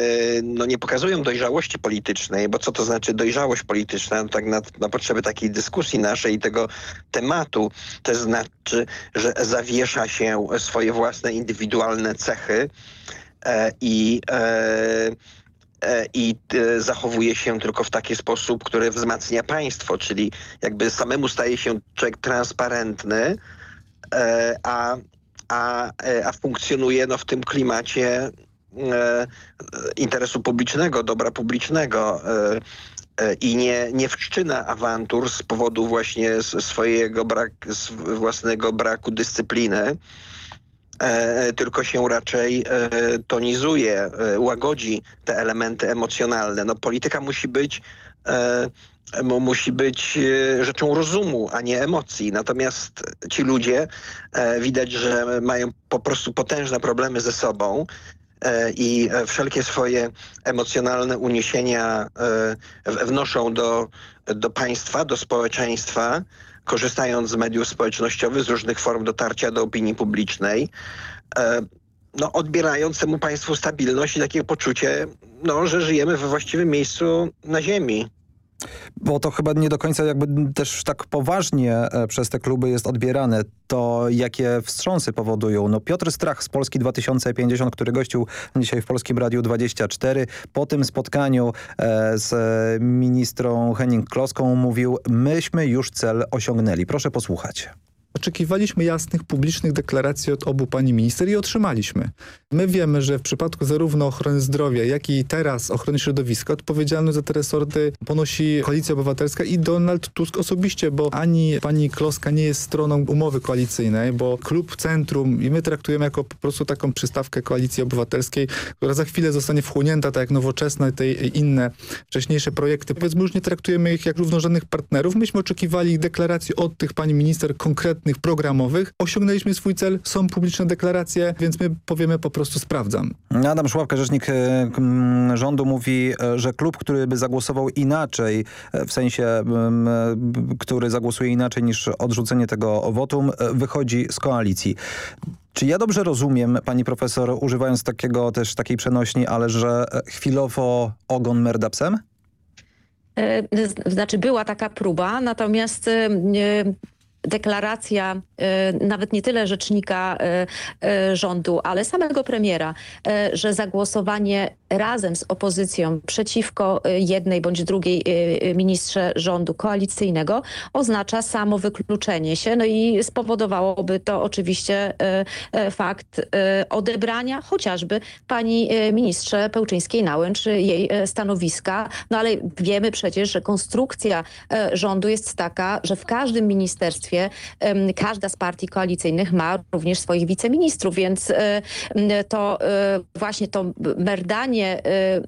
no nie pokazują dojrzałości politycznej, bo co to znaczy dojrzałość polityczna? No tak na, na potrzeby takiej dyskusji naszej i tego tematu, to znaczy, że zawiesza się swoje własne indywidualne cechy i i zachowuje się tylko w taki sposób, który wzmacnia państwo, czyli jakby samemu staje się człowiek transparentny, a a, e, a funkcjonuje no, w tym klimacie e, interesu publicznego, dobra publicznego e, i nie, nie wszczyna awantur z powodu właśnie swojego brak, własnego braku dyscypliny, tylko się raczej tonizuje, łagodzi te elementy emocjonalne. No, polityka musi być musi być e, rzeczą rozumu, a nie emocji. Natomiast ci ludzie e, widać, że mają po prostu potężne problemy ze sobą e, i wszelkie swoje emocjonalne uniesienia wnoszą do, do państwa, do społeczeństwa, korzystając z mediów społecznościowych, z różnych form dotarcia do opinii publicznej, no, odbierając temu państwu stabilność i takie poczucie, no, że żyjemy we właściwym miejscu na ziemi. Bo to chyba nie do końca jakby też tak poważnie e, przez te kluby jest odbierane. To jakie wstrząsy powodują? No Piotr Strach z Polski 2050, który gościł dzisiaj w Polskim Radiu 24, po tym spotkaniu e, z ministrą Henning Kloską mówił, myśmy już cel osiągnęli. Proszę posłuchać. Oczekiwaliśmy jasnych, publicznych deklaracji od obu pani minister i otrzymaliśmy. My wiemy, że w przypadku zarówno ochrony zdrowia, jak i teraz ochrony środowiska odpowiedzialność za te resorty ponosi Koalicja Obywatelska i Donald Tusk osobiście, bo ani pani Kloska nie jest stroną umowy koalicyjnej, bo klub Centrum i my traktujemy jako po prostu taką przystawkę Koalicji Obywatelskiej, która za chwilę zostanie wchłonięta, tak jak nowoczesna i te inne wcześniejsze projekty. Powiedzmy, już nie traktujemy ich jak równorzędnych partnerów. Myśmy oczekiwali deklaracji od tych pani minister konkretnych programowych. Osiągnęliśmy swój cel, są publiczne deklaracje, więc my powiemy po prostu sprawdzam. Adam Szłapka, rzecznik e, rządu mówi, e, że klub, który by zagłosował inaczej, e, w sensie, który zagłosuje inaczej niż odrzucenie tego wotum, wychodzi z koalicji. Czy ja dobrze rozumiem, pani profesor, używając takiego też takiej przenośni, ale że chwilowo ogon merda psem? Znaczy była taka próba, natomiast deklaracja e, nawet nie tyle rzecznika e, e, rządu, ale samego premiera, że zagłosowanie razem z opozycją przeciwko jednej bądź drugiej ministrze rządu koalicyjnego oznacza samo wykluczenie się. No i spowodowałoby to oczywiście fakt odebrania chociażby pani ministrze Pełczyńskiej-Nałęcz jej stanowiska. No ale wiemy przecież, że konstrukcja rządu jest taka, że w każdym ministerstwie każda z partii koalicyjnych ma również swoich wiceministrów, więc to właśnie to merdanie e,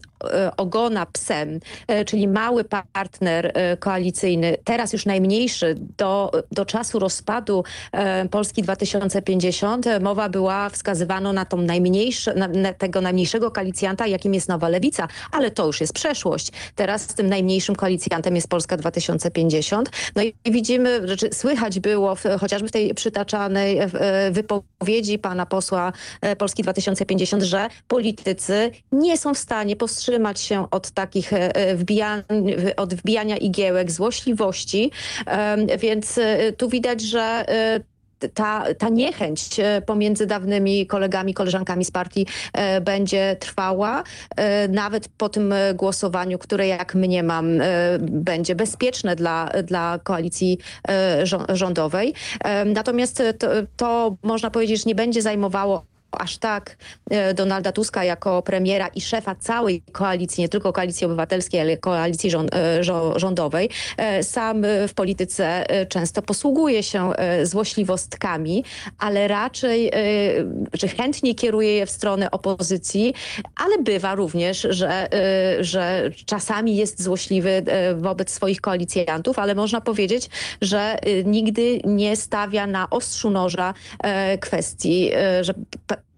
ogona psem, czyli mały partner koalicyjny, teraz już najmniejszy do, do czasu rozpadu Polski 2050, mowa była, wskazywano na, tą najmniejsze, na, tego najmniejszego koalicjanta, jakim jest Nowa Lewica, ale to już jest przeszłość. Teraz tym najmniejszym koalicjantem jest Polska 2050. No i widzimy, znaczy słychać było w, chociażby w tej przytaczanej e, wypowiedzi pana posła e, Polski 2050, że politycy nie są w stanie powstrzymać się od takich e, wbijan, od wbijania igiełek, złośliwości, więc tu widać, że ta, ta niechęć e, pomiędzy dawnymi kolegami, koleżankami z partii e, będzie trwała, e, nawet po tym głosowaniu, które jak mniemam będzie bezpieczne dla, dla koalicji rządowej. Natomiast to, to można powiedzieć, że nie będzie zajmowało aż tak e, Donalda Tuska jako premiera i szefa całej koalicji, nie tylko koalicji obywatelskiej, ale koalicji e, rządowej, e, sam w polityce często posługuje się złośliwostkami, ale raczej że chętnie kieruje je w stronę opozycji, ale bywa również, że, że czasami jest złośliwy wobec swoich koalicjantów, ale można powiedzieć, że nigdy nie stawia na ostrzu noża kwestii, że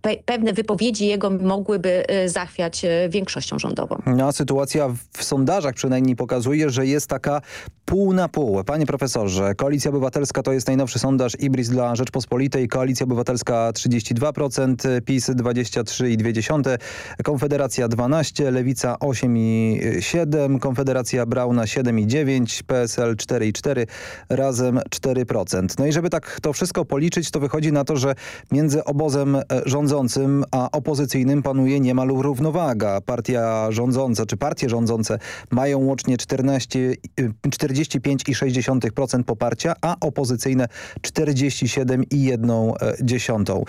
pe pewne wypowiedzi jego mogłyby y, zachwiać y, większością rządową. No, a sytuacja w sondażach przynajmniej pokazuje, że jest taka pół na pół. Panie profesorze, Koalicja Obywatelska to jest najnowszy sondaż Ibris dla Rzeczpospolitej. Koalicja Obywatelska 32%, PiS 23,2%, Konfederacja 12%, Lewica 8,7%, Konfederacja Brauna 7,9%, PSL 4,4%, razem 4%. No i żeby tak to wszystko policzyć, to wychodzi na to, że między obozem e, rządzącym rządzącym, a opozycyjnym panuje niemal równowaga. Partia rządząca, czy partie rządzące mają łącznie 14, 45,6% poparcia, a opozycyjne 47,1%.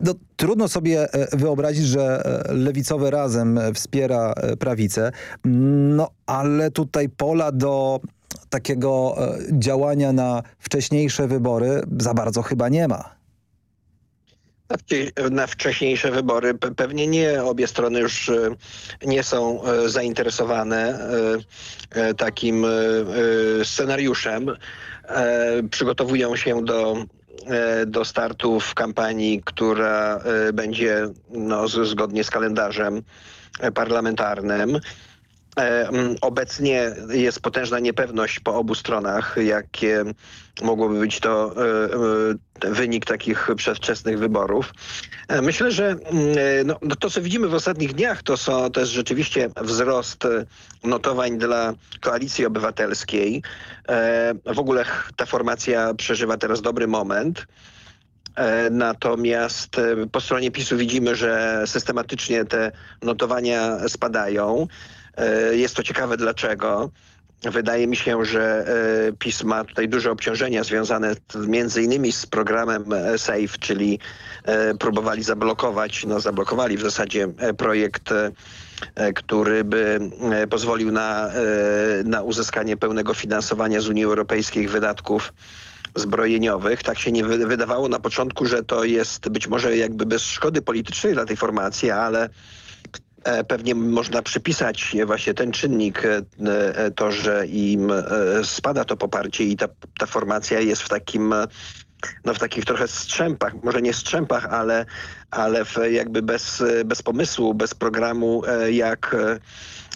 No, trudno sobie e, wyobrazić, że e, lewicowe razem wspiera e, prawicę, no ale tutaj pola do takiego działania na wcześniejsze wybory za bardzo chyba nie ma na wcześniejsze wybory pewnie nie. Obie strony już e, nie są e, zainteresowane e, takim scenariuszem. Przygotowują się do do startu w kampanii, która będzie no, zgodnie z kalendarzem parlamentarnym. Obecnie jest potężna niepewność po obu stronach, jakie mogłoby być to wynik takich przedwczesnych wyborów. Myślę, że no, no, to, co widzimy w ostatnich dniach, to, są, to jest rzeczywiście wzrost notowań dla Koalicji Obywatelskiej. W ogóle ta formacja przeżywa teraz dobry moment. Natomiast po stronie PiSu widzimy, że systematycznie te notowania spadają. Jest to ciekawe dlaczego. Wydaje mi się, że PiS ma tutaj duże obciążenia związane między innymi z programem SAFE, czyli próbowali zablokować, no zablokowali w zasadzie projekt który by pozwolił na, na uzyskanie pełnego finansowania z Unii Europejskiej wydatków zbrojeniowych. Tak się nie wydawało na początku, że to jest być może jakby bez szkody politycznej dla tej formacji, ale pewnie można przypisać właśnie ten czynnik, to, że im spada to poparcie i ta, ta formacja jest w takim no w takich trochę strzępach, może nie strzępach, ale, ale w jakby bez, bez pomysłu, bez programu, jak,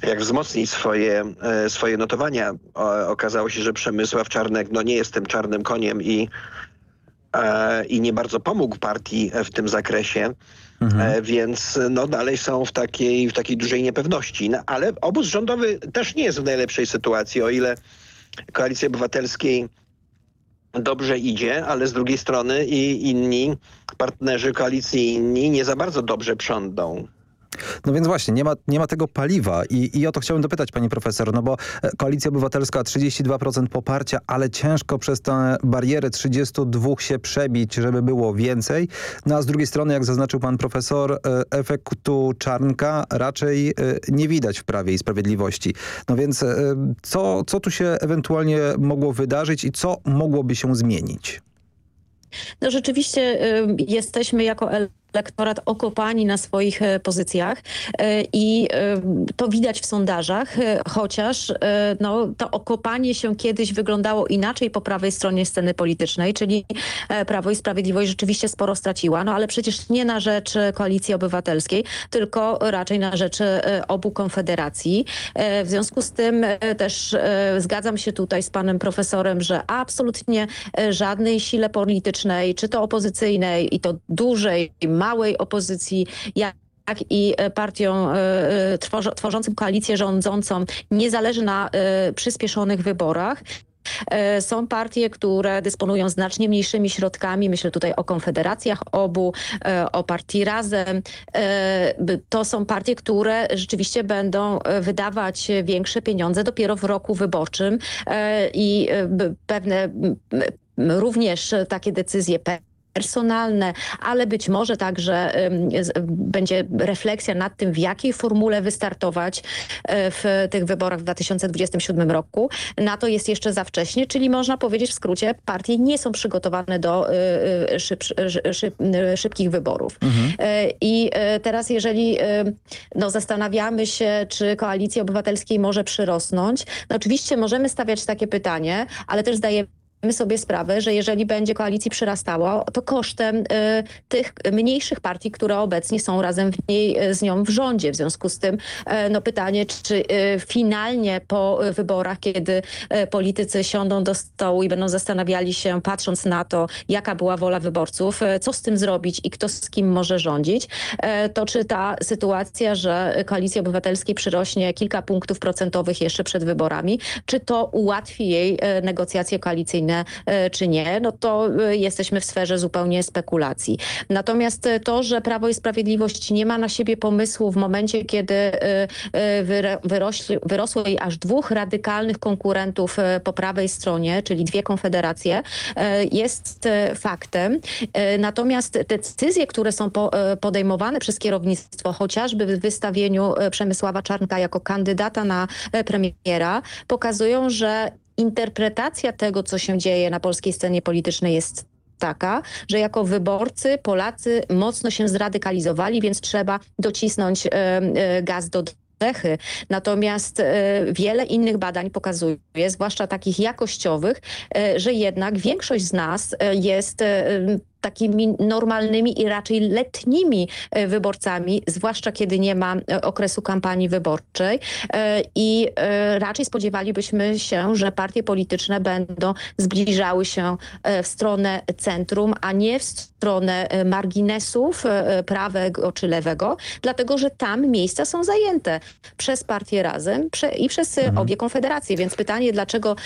jak wzmocnić swoje, swoje notowania. okazało się, że Przemysław Czarnek no nie jest tym czarnym koniem i, i nie bardzo pomógł partii w tym zakresie. Mhm. Więc no dalej są w takiej, w takiej dużej niepewności. No, ale obóz rządowy też nie jest w najlepszej sytuacji, o ile Koalicji Obywatelskiej dobrze idzie, ale z drugiej strony i inni partnerzy koalicyjni nie za bardzo dobrze prządą. No więc właśnie, nie ma, nie ma tego paliwa I, i o to chciałbym dopytać pani profesor, no bo Koalicja Obywatelska 32% poparcia, ale ciężko przez tę barierę 32 się przebić, żeby było więcej. No a z drugiej strony, jak zaznaczył pan profesor, efektu czarnka raczej nie widać w Prawie i Sprawiedliwości. No więc co, co tu się ewentualnie mogło wydarzyć i co mogłoby się zmienić? No rzeczywiście y, jesteśmy jako elektorat okopani na swoich pozycjach i to widać w sondażach, chociaż no, to okopanie się kiedyś wyglądało inaczej po prawej stronie sceny politycznej, czyli Prawo i Sprawiedliwość rzeczywiście sporo straciła, no ale przecież nie na rzecz Koalicji Obywatelskiej, tylko raczej na rzecz obu konfederacji. W związku z tym też zgadzam się tutaj z panem profesorem, że absolutnie żadnej sile politycznej, czy to opozycyjnej i to dużej, małej opozycji, jak i partią tworzącym koalicję rządzącą nie zależy na przyspieszonych wyborach. Są partie, które dysponują znacznie mniejszymi środkami. Myślę tutaj o konfederacjach obu, o partii Razem. To są partie, które rzeczywiście będą wydawać większe pieniądze dopiero w roku wyborczym i pewne również takie decyzje personalne, ale być może także będzie refleksja nad tym, w jakiej formule wystartować w tych wyborach w 2027 roku. Na to jest jeszcze za wcześnie, czyli można powiedzieć w skrócie, partie nie są przygotowane do szyb, szyb, szybkich wyborów. Mhm. I teraz jeżeli no, zastanawiamy się, czy Koalicji Obywatelskiej może przyrosnąć, no oczywiście możemy stawiać takie pytanie, ale też zdajemy zdajemy sobie sprawę, że jeżeli będzie koalicji przyrastało, to kosztem y, tych mniejszych partii, które obecnie są razem w niej, z nią w rządzie. W związku z tym y, no pytanie, czy y, finalnie po wyborach, kiedy politycy siądą do stołu i będą zastanawiali się, patrząc na to, jaka była wola wyborców, co z tym zrobić i kto z kim może rządzić, to czy ta sytuacja, że Koalicji Obywatelskiej przyrośnie kilka punktów procentowych jeszcze przed wyborami, czy to ułatwi jej negocjacje koalicyjne E, czy nie, no to e, jesteśmy w sferze zupełnie spekulacji. Natomiast e, to, że Prawo i Sprawiedliwość nie ma na siebie pomysłu w momencie, kiedy wyrosło jej aż dwóch radykalnych konkurentów po prawej stronie, czyli dwie konfederacje, jest faktem. Natomiast decyzje, które są podejmowane przez kierownictwo, chociażby w wystawieniu Przemysława Czarnka jako kandydata na premiera, pokazują, że interpretacja tego, co się dzieje na polskiej scenie politycznej jest taka, że jako wyborcy Polacy mocno się zradykalizowali, więc trzeba docisnąć gaz do dechy. Natomiast wiele innych badań pokazuje, zwłaszcza takich jakościowych, że jednak większość z nas jest takimi normalnymi i raczej letnimi e, wyborcami, zwłaszcza kiedy nie ma e, okresu kampanii wyborczej e, i raczej spodziewalibyśmy się, że partie polityczne będą zbliżały się w stronę centrum, a nie w stronę marginesów prawego czy lewego, dlatego że tam miejsca są zajęte przez partię Razem i przez mhm. obie konfederacje, więc pytanie, dlaczego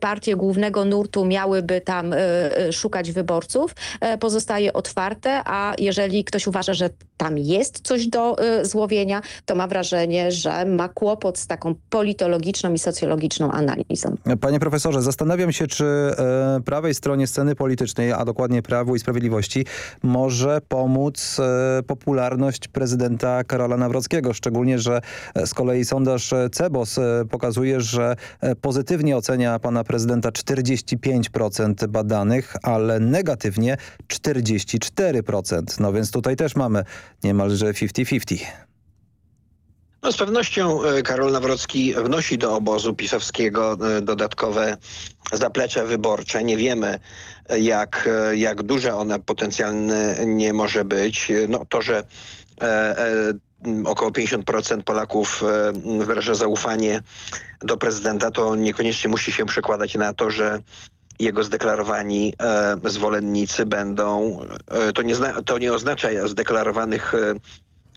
partie głównego nurtu miałyby tam e, e, szukać wyborców, pozostaje otwarte, a jeżeli ktoś uważa, że tam jest coś do złowienia, to ma wrażenie, że ma kłopot z taką politologiczną i socjologiczną analizą. Panie profesorze, zastanawiam się, czy prawej stronie sceny politycznej, a dokładnie Prawu i Sprawiedliwości, może pomóc popularność prezydenta Karola Nawrockiego, szczególnie, że z kolei sondaż CEBOS pokazuje, że pozytywnie ocenia pana prezydenta 45% badanych, ale negatywnie 44%. No więc tutaj też mamy niemalże 50-50. No z pewnością e, Karol Nawrocki wnosi do obozu pisowskiego e, dodatkowe zaplecze wyborcze. Nie wiemy jak, e, jak duże one potencjalnie nie może być. No to, że około 50% Polaków e, wyraża zaufanie do prezydenta, to niekoniecznie musi się przekładać na to, że jego zdeklarowani e, zwolennicy będą, e, to, nie zna, to nie oznacza zdeklarowanych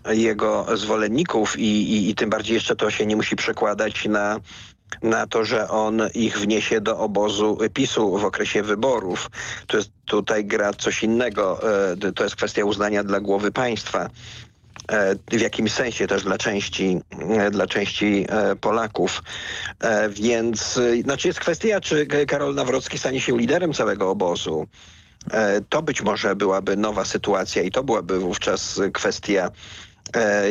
e, jego zwolenników i, i, i tym bardziej jeszcze to się nie musi przekładać na na to, że on ich wniesie do obozu PiSu w okresie wyborów. To jest tutaj gra coś innego. E, to jest kwestia uznania dla głowy państwa. E, w jakimś sensie też dla części, e, dla części e, Polaków. Więc znaczy jest kwestia, czy Karol Nawrocki stanie się liderem całego obozu. To być może byłaby nowa sytuacja i to byłaby wówczas kwestia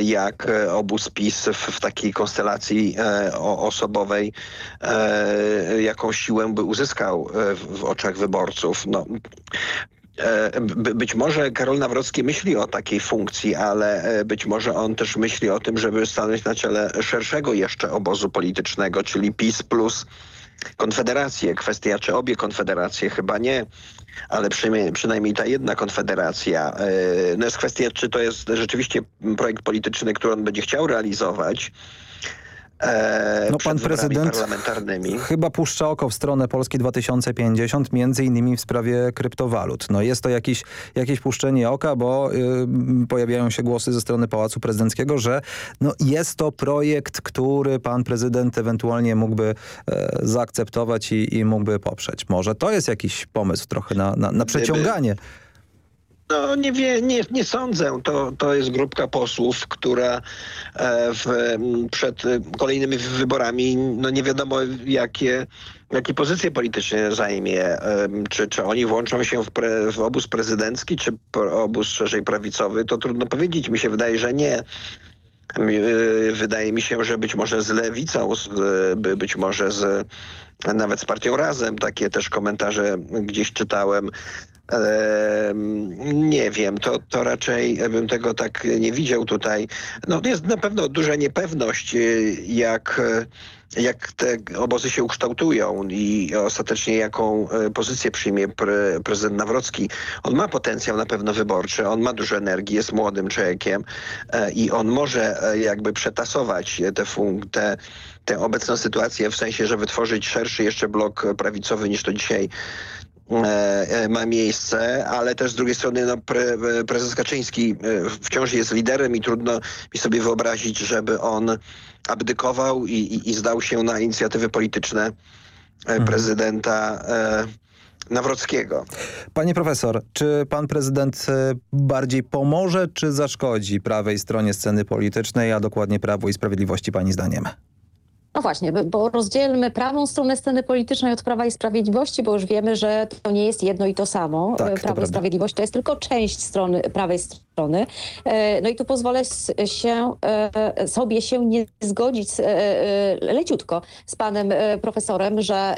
jak obóz PiS w, takiej konstelacji osobowej, jaką siłę by uzyskał w, oczach wyborców. No, być może Karol Nawrocki myśli o takiej funkcji, ale e, być może on też myśli o tym, żeby stanąć na czele szerszego jeszcze obozu politycznego, czyli PiS plus Konfederację. Kwestia, czy obie konfederacje, chyba nie, ale przynajmniej, przynajmniej ta jedna konfederacja. E, no jest kwestia, czy to jest rzeczywiście projekt polityczny, który on będzie chciał realizować, E, no pan prezydent chyba puszcza oko w stronę Polski 2050, między innymi w sprawie kryptowalut. No jest to jakiś, jakieś puszczenie oka, bo y, pojawiają się głosy ze strony Pałacu Prezydenckiego, że no jest to projekt, który pan prezydent ewentualnie mógłby e, zaakceptować i, i mógłby poprzeć. Może to jest jakiś pomysł trochę na, na, na przeciąganie. Gdyby no nie, wie, nie, nie sądzę. To, to jest grupka posłów, która e, w, przed kolejnymi wyborami no nie wiadomo jakie, jakie pozycje polityczne zajmie. Czy, czy oni włączą się w, pre, w obóz prezydencki, czy obóz szerzej prawicowy, to trudno powiedzieć. Mi się wydaje, że nie. E, wydaje mi się, że być może z lewicą, być może z nawet z partią Razem, takie też komentarze gdzieś czytałem, nie wiem, to, to raczej bym tego tak nie widział tutaj. No jest na pewno duża niepewność, y, jak, jak te obozy się ukształtują i ostatecznie jaką y, pozycję przyjmie pre, prezydent Nawrocki. On ma potencjał na pewno wyborczy, on ma dużo energii, jest młodym człowiekiem e, i on może e, jakby przetasować te, te, tę obecną sytuację w sensie, że wytworzyć szerszy jeszcze blok prawicowy niż to dzisiaj ma miejsce, ale też z drugiej strony no, pre, e, prezes Kaczyński wciąż jest liderem i trudno mi sobie wyobrazić, żeby on abdykował i, i, i zdał się na inicjatywy polityczne mhm. prezydenta Nawrockiego. Panie profesor, czy pan prezydent bardziej pomoże, czy zaszkodzi prawej stronie sceny politycznej, a dokładnie Prawu i Sprawiedliwości pani zdaniem? No właśnie, bo rozdzielmy prawą stronę sceny politycznej od Prawa i Sprawiedliwości, bo już wiemy, że to nie jest jedno i to samo. Tak, Prawo to i Sprawiedliwość to jest tylko część strony prawej strony strony. No i tu pozwolę się, sobie się nie zgodzić leciutko z panem profesorem, że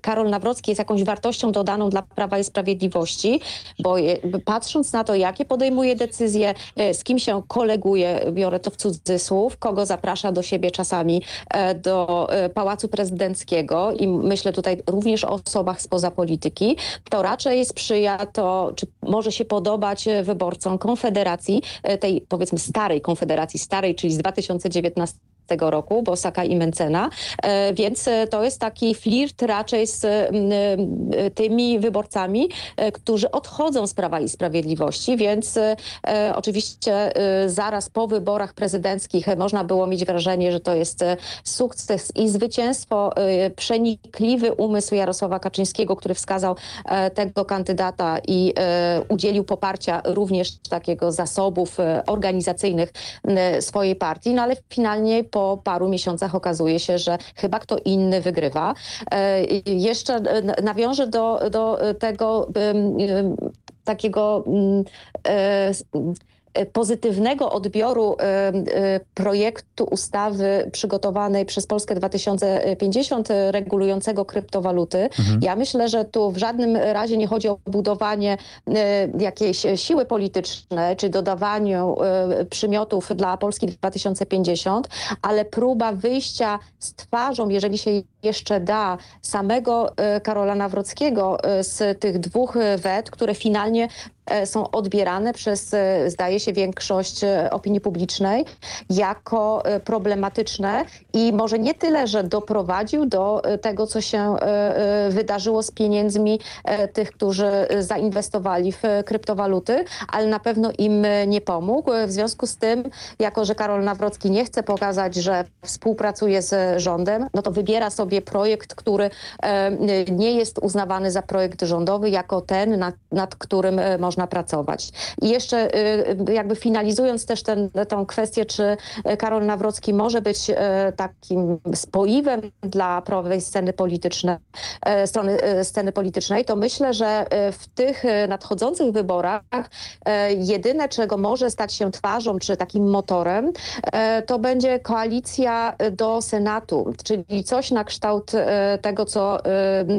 Karol Nawrocki jest jakąś wartością dodaną dla Prawa i Sprawiedliwości, bo patrząc na to, jakie podejmuje decyzje, z kim się koleguje, biorę to w cudzysłów, kogo zaprasza do siebie czasami do Pałacu Prezydenckiego i myślę tutaj również o osobach spoza polityki, to raczej sprzyja to, czy może się podobać wyborcom Konfederacji, tej powiedzmy starej Konfederacji, starej, czyli z 2019 tego roku, Bosaka i Mencena, e, więc e, to jest taki flirt raczej z e, tymi wyborcami, którzy odchodzą z Prawa i Sprawiedliwości, więc oczywiście zaraz po wyborach prezydenckich można było mieć wrażenie, że to jest sukces i zwycięstwo, przenikliwy umysł Jarosława Kaczyńskiego, który wskazał tego kandydata i udzielił poparcia również takiego zasobów organizacyjnych swojej partii, no ale finalnie po paru miesiącach okazuje się, że chyba kto inny wygrywa. E, jeszcze nawiążę do, do tego takiego mm, e, pozytywnego odbioru e, e, projektu ustawy przygotowanej przez Polskę 2050 e, regulującego kryptowaluty. Mhm. Ja myślę, że tu w żadnym razie nie chodzi o budowanie jakiejś siły politycznej, czy dodawaniu przymiotów dla Polski 2050, ale próba wyjścia z twarzą, jeżeli się jeszcze da, samego Karola Nawrockiego z tych dwóch wet, które finalnie E, są odbierane przez, e, zdaje się, większość e, opinii publicznej jako problematyczne i może nie tyle, że doprowadził do tego, co się wydarzyło z pieniędzmi tych, którzy zainwestowali w kryptowaluty, ale na pewno im nie pomógł. W związku z tym, jako że Karol Nawrocki nie chce pokazać, że współpracuje z rządem, no to wybiera sobie projekt, który nie jest uznawany za projekt rządowy, jako ten, nad, nad którym może można pracować. I jeszcze y, jakby finalizując też ten, tę kwestię, czy Karol Nawrocki może być y, takim spoiwem dla prawej sceny politycznej, y, strony sceny politycznej, to myślę, że w tych nadchodzących wyborach jedyne, czego może stać się twarzą, czy takim motorem, to będzie koalicja do Senatu, czyli coś na kształt tego, co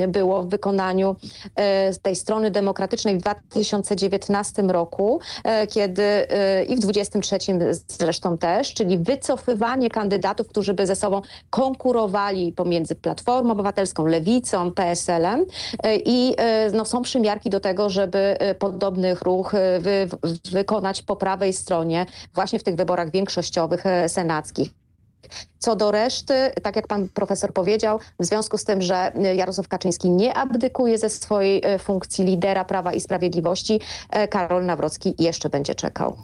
było w wykonaniu tej strony demokratycznej w 2019 2019 roku, e, kiedy e, i w 2023 zresztą też, czyli wycofywanie kandydatów, którzy by ze sobą konkurowali pomiędzy Platformą Obywatelską, Lewicą, PSL-em e, i no, są przymiarki do tego, żeby podobnych ruch wy, wykonać po prawej stronie właśnie w tych wyborach większościowych senackich. Co do reszty, tak jak pan profesor powiedział, w związku z tym, że Jarosław Kaczyński nie abdykuje ze swojej e, funkcji lidera Prawa i Sprawiedliwości, e, Karol Nawrocki jeszcze będzie czekał.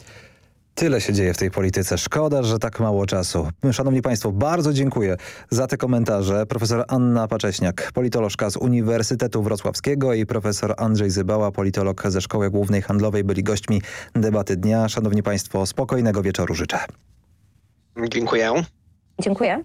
Tyle się dzieje w tej polityce. Szkoda, że tak mało czasu. Szanowni Państwo, bardzo dziękuję za te komentarze. Profesor Anna Pacześniak, politolożka z Uniwersytetu Wrocławskiego i profesor Andrzej Zybała, politolog ze Szkoły Głównej Handlowej byli gośćmi debaty dnia. Szanowni Państwo, spokojnego wieczoru życzę. Dziękuję. Dziękuję.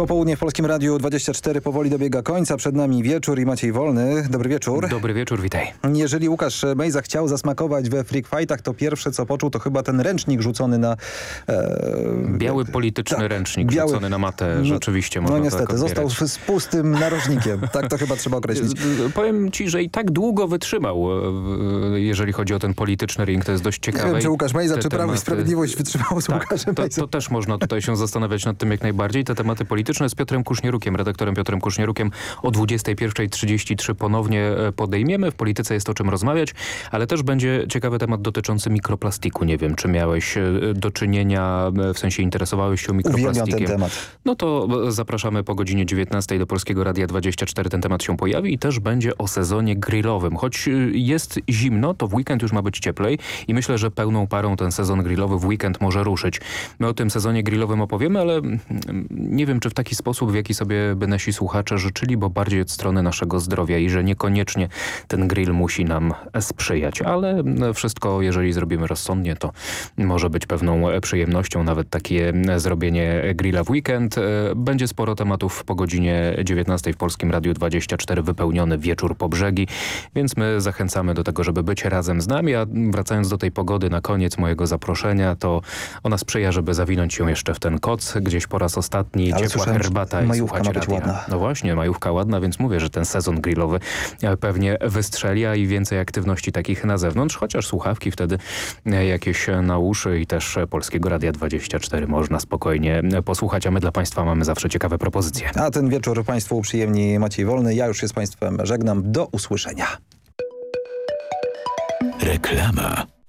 Popołudnie w Polskim Radiu 24 powoli dobiega końca. Przed nami wieczór i Maciej Wolny. Dobry wieczór. Dobry wieczór, witaj. Jeżeli Łukasz Mejza chciał zasmakować we freak fightach, to pierwsze co poczuł to chyba ten ręcznik rzucony na... E, Biały polityczny tak, ręcznik biały, rzucony na matę, no, rzeczywiście można No niestety, tak został z pustym narożnikiem. tak to chyba trzeba określić. Powiem ci, że i tak długo wytrzymał, e, jeżeli chodzi o ten polityczny ring. To jest dość ciekawe. Nie wiem, czy Łukasz Mejza, czy Prawo i Sprawiedliwość wytrzymało z tak, Łukaszem to, to też można tutaj się zastanawiać nad tym jak najbardziej. Te tematy polityczne polityczne z Piotrem Kusznierukiem, redaktorem Piotrem Kusznierukiem o 21.33 ponownie e, podejmiemy. W polityce jest o czym rozmawiać, ale też będzie ciekawy temat dotyczący mikroplastiku. Nie wiem, czy miałeś e, do czynienia, e, w sensie interesowałeś się mikroplastikiem. ten temat. No to zapraszamy po godzinie 19 do Polskiego Radia 24. Ten temat się pojawi i też będzie o sezonie grillowym. Choć jest zimno, to w weekend już ma być cieplej i myślę, że pełną parą ten sezon grillowy w weekend może ruszyć. My o tym sezonie grillowym opowiemy, ale mm, nie wiem, czy w taki sposób, w jaki sobie by nasi słuchacze życzyli, bo bardziej od strony naszego zdrowia i że niekoniecznie ten grill musi nam sprzyjać, ale wszystko, jeżeli zrobimy rozsądnie, to może być pewną przyjemnością, nawet takie zrobienie grilla w weekend. Będzie sporo tematów po godzinie 19 w Polskim Radiu 24 wypełniony wieczór po brzegi, więc my zachęcamy do tego, żeby być razem z nami, a wracając do tej pogody na koniec mojego zaproszenia, to ona sprzyja, żeby zawinąć się jeszcze w ten koc, gdzieś po raz ostatni. Ale ciepła herbata i słuchać ma być radia. ładna. No właśnie, majówka ładna, więc mówię, że ten sezon grillowy e, pewnie wystrzeli, a i więcej aktywności takich na zewnątrz, chociaż słuchawki wtedy e, jakieś na uszy i też Polskiego Radia 24 można spokojnie posłuchać, a my dla Państwa mamy zawsze ciekawe propozycje. A ten wieczór Państwu uprzyjemni Maciej Wolny. Ja już się z Państwem żegnam. Do usłyszenia. Reklama.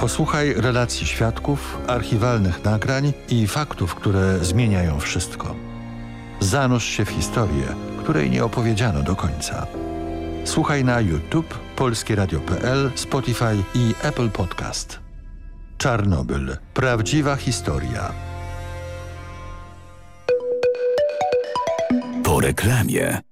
Posłuchaj relacji świadków, archiwalnych nagrań i faktów, które zmieniają wszystko. Zanurz się w historię, której nie opowiedziano do końca. Słuchaj na YouTube, polskieradio.pl, Spotify i Apple Podcast. Czarnobyl. Prawdziwa historia. Po reklamie.